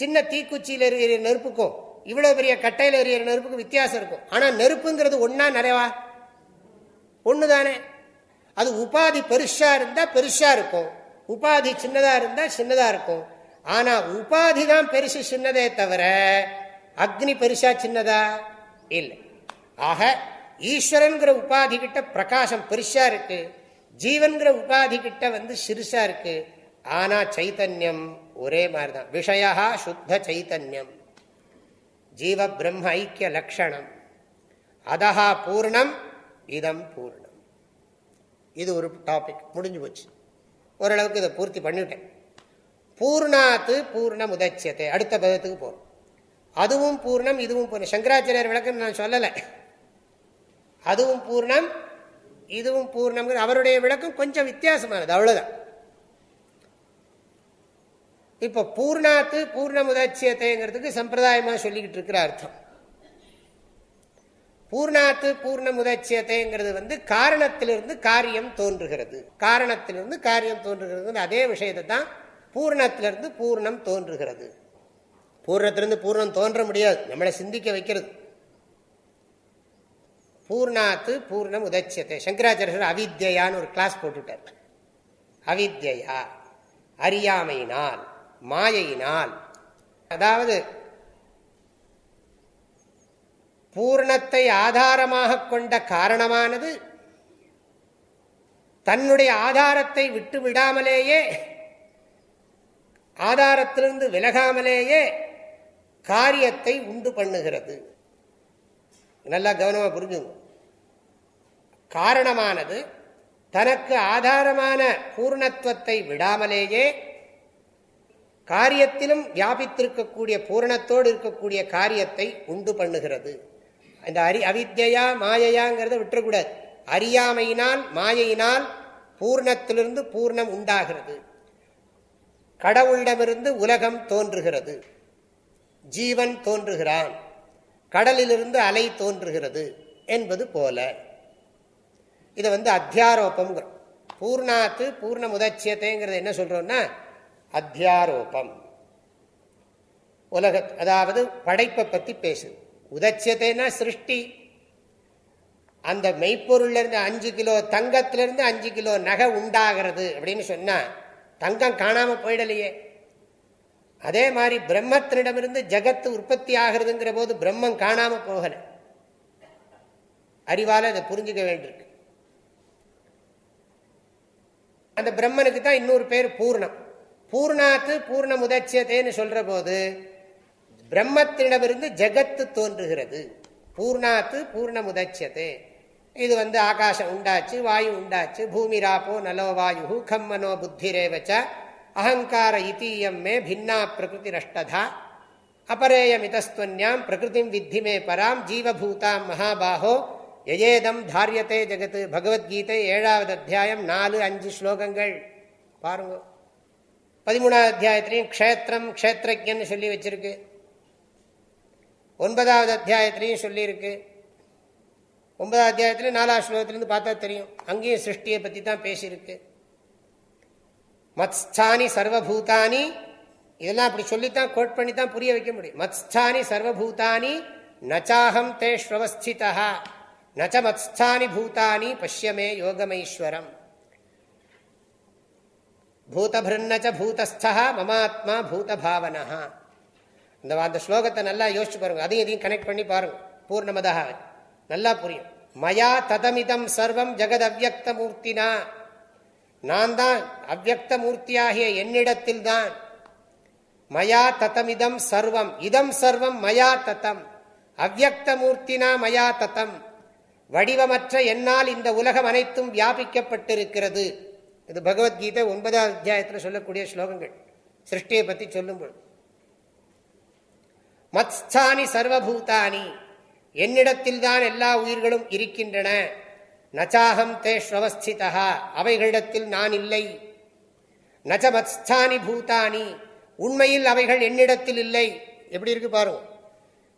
சின்ன தீக்குச்சியில் இருக்கிற நெருப்புக்கும் இவ்வளவு பெரிய கட்டையில் எறிகிற நெருப்புக்கு வித்தியாசம் இருக்கும். ஆனா நெருப்புங்கிறது ஒன்னா நிறைவா? ஒன்று தானே அது உபாதி பெருசா இருந்தா பெருசா இருக்கும். உபாதி சின்னதா இருந்தா சின்னதா இருக்கும். ஆனா உபாதி தான் பெருசு சின்னதே தவிர அக்னி பெருசா சின்னதா? இல்லை. ஆக ஈஸ்வரன்கிற உபாதி கிட்ட பிரகாசம் பெருசா இருக்கு. ஜீவன்கிற உபாதி கிட்ட வந்து சிறுசா இருக்கு. ஆனா சைத்தன்யம் ஒரே மாதிரிதான். விஷயா சுத்த சைத்தன்யம். ஜீவ பிரம்ம ஐக்கிய லட்சணம் அதஹா பூர்ணம் இதம் பூர்ணம். இது ஒரு டாபிக் முடிஞ்சு போச்சு. ஓரளவுக்கு இதை பூர்த்தி பண்ணிவிட்டேன் பூர்ணாத்து பூர்ணம் உதச்சியத்தை அடுத்த பதத்துக்கு போகும் அதுவும் பூர்ணம் இதுவும் பூர்ணம். சங்கராச்சாரியர் விளக்கம் நான் சொல்லலை. அதுவும் பூர்ணம் இதுவும் பூர்ணம் அவருடைய விளக்கம் கொஞ்சம் வித்தியாசமானது. அவ்வளோதான் இப்ப பூர்ணாத்து பூர்ணமுதட்சியத்தைங்கிறதுக்கு சம்பிரதாயமா சொல்லிக்கிட்டு இருக்கிற அர்த்தம். பூர்ணாத்து பூர்ணமுதட்சியத்தைங்கிறது வந்து காரணத்திலிருந்து காரியம் தோன்றுகிறது. காரணத்திலிருந்து காரியம் தோன்றுகிறது அதே விஷயத்தை தான் பூர்ணத்திலிருந்து பூர்ணம் தோன்றுகிறது. பூர்ணத்திலிருந்து பூர்ணம் தோன்ற முடியாது. நம்மளை சிந்திக்க வைக்கிறது. பூர்ணாத்து பூர்ணம் உதட்சியத்தை சங்கராச்சாரியர் அவித்யான்னு ஒரு கிளாஸ் போட்டுட்டார். அவித்யா அறியாமையினால். மாயையினால். அதாவது பூர்ணத்தை ஆதாரமாக கொண்ட காரணமானது தன்னுடைய ஆதாரத்தை விட்டு விடாமலேயே ஆதாரத்திலிருந்து விலகாமலேயே காரியத்தை உண்டு பண்ணுகிறது. நல்லா கவனமாக புரிஞ்சுங்க. காரணமானது தனக்கு ஆதாரமான பூர்ணத்துவத்தை விடாமலேயே காரியத்திலும் வியாபித்திருக்கக்கூடிய பூரணத்தோடு இருக்கக்கூடிய காரியத்தை உண்டு பண்ணுகிறது. இந்த அரி அவித்யா மாயையாங்கிறத விட்டுறக்கூடாது. அறியாமையினால் மாயையினால் பூர்ணத்திலிருந்து பூர்ணம் உண்டாகிறது. கடவுளிடமிருந்து உலகம் தோன்றுகிறது. ஜீவன் தோன்றுகிறான். கடலிலிருந்து அலை தோன்றுகிறது என்பது போல. இதை வந்து அத்தியாரோபம்ங்கிறோம். பூர்ணாத்து பூர்ண முதச்சியத்தைங்கிறது என்ன சொல்றோம்னா அத்தியாரோபம். உலக அதாவது படைப்பை பற்றி பேசுது உதச்சியத்தைனா சிருஷ்டி. அந்த மெய்ப்பொருள்ல இருந்து அஞ்சு கிலோ தங்கத்திலிருந்து அஞ்சு கிலோ நகை உண்டாகிறது அப்படின்னு சொன்னால் தங்கம் காணாமல் போயிடலையே. அதே மாதிரி பிரம்மத்தினிடமிருந்து ஜகத்து உற்பத்தி ஆகிறதுங்கிற போது பிரம்மம் காணாமல் போகலை. அறிவால் அதை புரிஞ்சுக்க வேண்டியிருக்கு. அந்த பிரம்மனுக்கு தான் இன்னொரு பேர் பூர்ணம். பூர்ணாத்து பூர்ண முதட்சியத்தேன்னு சொல்ற போது பிரம்மத்திடமிருந்து ஜெகத்து தோன்றுகிறது. பூர்ணாத்து பூர்ண முதட்சியத்தே இது வந்து ஆகாசம் உண்டாச்சு வாயு உண்டாச்சு பூமி ராப்போ நலோ வாயு கம்மனோ புத்திரேவச்ச அகங்கார இத்தீயம் மே பின்னா பிரகிருதி ரஷ்டதா அபரேயமிதஸ்துவன்யாம் பிரகிருதிம் வித்தி மே பராம் ஜீவபூதாம் மகாபாஹோ எஜேதம் தாரியத்தே ஜெகத்து பகவத்கீதை ஏழாவது அத்தியாயம் நாலு அஞ்சு ஸ்லோகங்கள். பாருங்க. பதிமூணாவது அத்தியாயத்திலையும் க்ஷேத்திரம் க்ஷேத்திரஜன் சொல்லி வச்சிருக்கு. ஒன்பதாவது அத்தியாயத்திலையும் சொல்லியிருக்கு. ஒன்பதாவது அத்தியாயத்திலையும் நாலாவது ஸ்லோகத்திலேருந்து பார்த்தா தெரியும். அங்கேயும் சிருஷ்டியை பற்றி தான் பேசியிருக்கு. மத்ஸ்தானி சர்வபூதானி இதெல்லாம் அப்படி சொல்லித்தான் கோட் பண்ணி தான் புரிய வைக்க முடியும். மத்ஸ்தானி சர்வபூதானி நச்சாஹம் தேஷ்வஸ்திதா நச்ச மத்ஸ்தானி பூதானி பஷ்யமே யோகமைஸ்வரம் பூதபிருன்னச்ச பூதஸ்தா மமாத்மா பூதபாவனா இந்த அந்த ஸ்லோகத்தை நல்லா யோசிச்சு பாருங்க. அதையும் இதையும் கனெக்ட் பண்ணி பாருங்க. பூர்ணமதாக நல்லா புரியும். மயா ததமிதம் சர்வம் ஜெகத் அவ்வக்த மூர்த்தினா நான் தான் அவ்வக்த மூர்த்தியாகிய என்னிடத்தில் தான். மயா ததமிதம் சர்வம். இதம் சர்வம் மயா தத்தம் அவ்வக்த மூர்த்தினா மயா தத்தம் வடிவமற்ற என்னால் இந்த உலகம் அனைத்தும் வியாபிக்கப்பட்டிருக்கிறது. இது பகவத்கீதை ஒன்பதாவது அத்தியாயத்தில் சொல்லக்கூடிய ஸ்லோகங்கள். சிருஷ்டியை பற்றி சொல்லும்போது மத்ஸ்தானி சர்வபூதானி என்னிடத்தில்தான் எல்லா உயிர்களும் இருக்கின்றன. நச்சாகம் தேஷ்வஸ்திதா அவைகளிடத்தில் நான் இல்லை. நச்ச மத்ஸ்தானி பூதானி உண்மையில் அவைகள் என்னிடத்தில் இல்லை. எப்படி இருக்கு பாருங்க.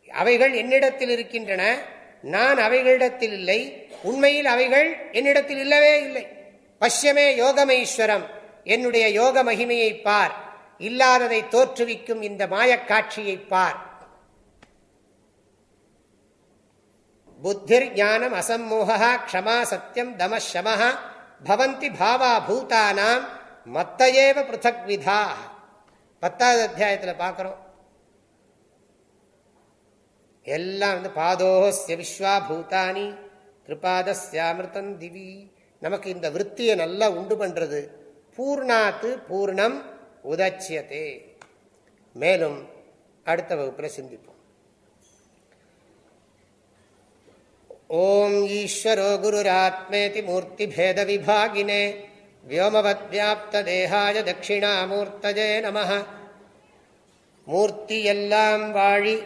அவைகள் என்னிடத்தில் இருக்கின்றன நான் அவைகளிடத்தில் இல்லை உண்மையில் அவைகள் என்னிடத்தில் இல்லவே இல்லை. பஷ்யமே யோகமேஸ்வரம். என்னுடைய யோக மகிமையை பார். இல்லாததை தோற்றுவிக்கும் இந்த மாயக்காட்சியை பார். புத்திர் ஞானம் அசம்மோகா க்ஷமா சத்தியம் தம தமஷம பவந்தி பாவா பூதானாம் மத்தையேவ பிருத்தக் விதா. பத்தாவது அத்தியாயத்தில் பார்க்குறோம் எல்லாம் வந்து பாதோஹஸ்ய விஸ்வா பூதானி கிருபாதஸ்யாமிருத்தம் திவி. நமக்கு இந்த விற்த்தியை நல்லா உண்டு பண்ணுறது பூர்ணாத்து பூர்ணம் உதச்சியதே. மேலும் அடுத்த வகுப்பில் சிந்திப்போம். ஓம் ஈஸ்வரோ குருராத்மேதி மூர்த்திபேத விபாகினே. வியோமவத்வியாப்தேகாய தட்சிணாமூர்த்தஜே நம மூர்த்தி எல்லாம் வாழி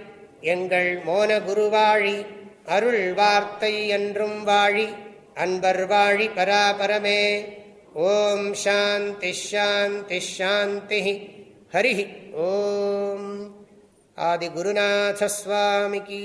எங்கள் மோன குருவாழி அருள் வார்த்தை என்றும் வாழி. அன்பர் வாழி பராபரமே ஓம் சாந்தி ஷாந்தி ஷாந்தி ஹரி ஓம் ஆதிகுருநாதஸ்வாமிகி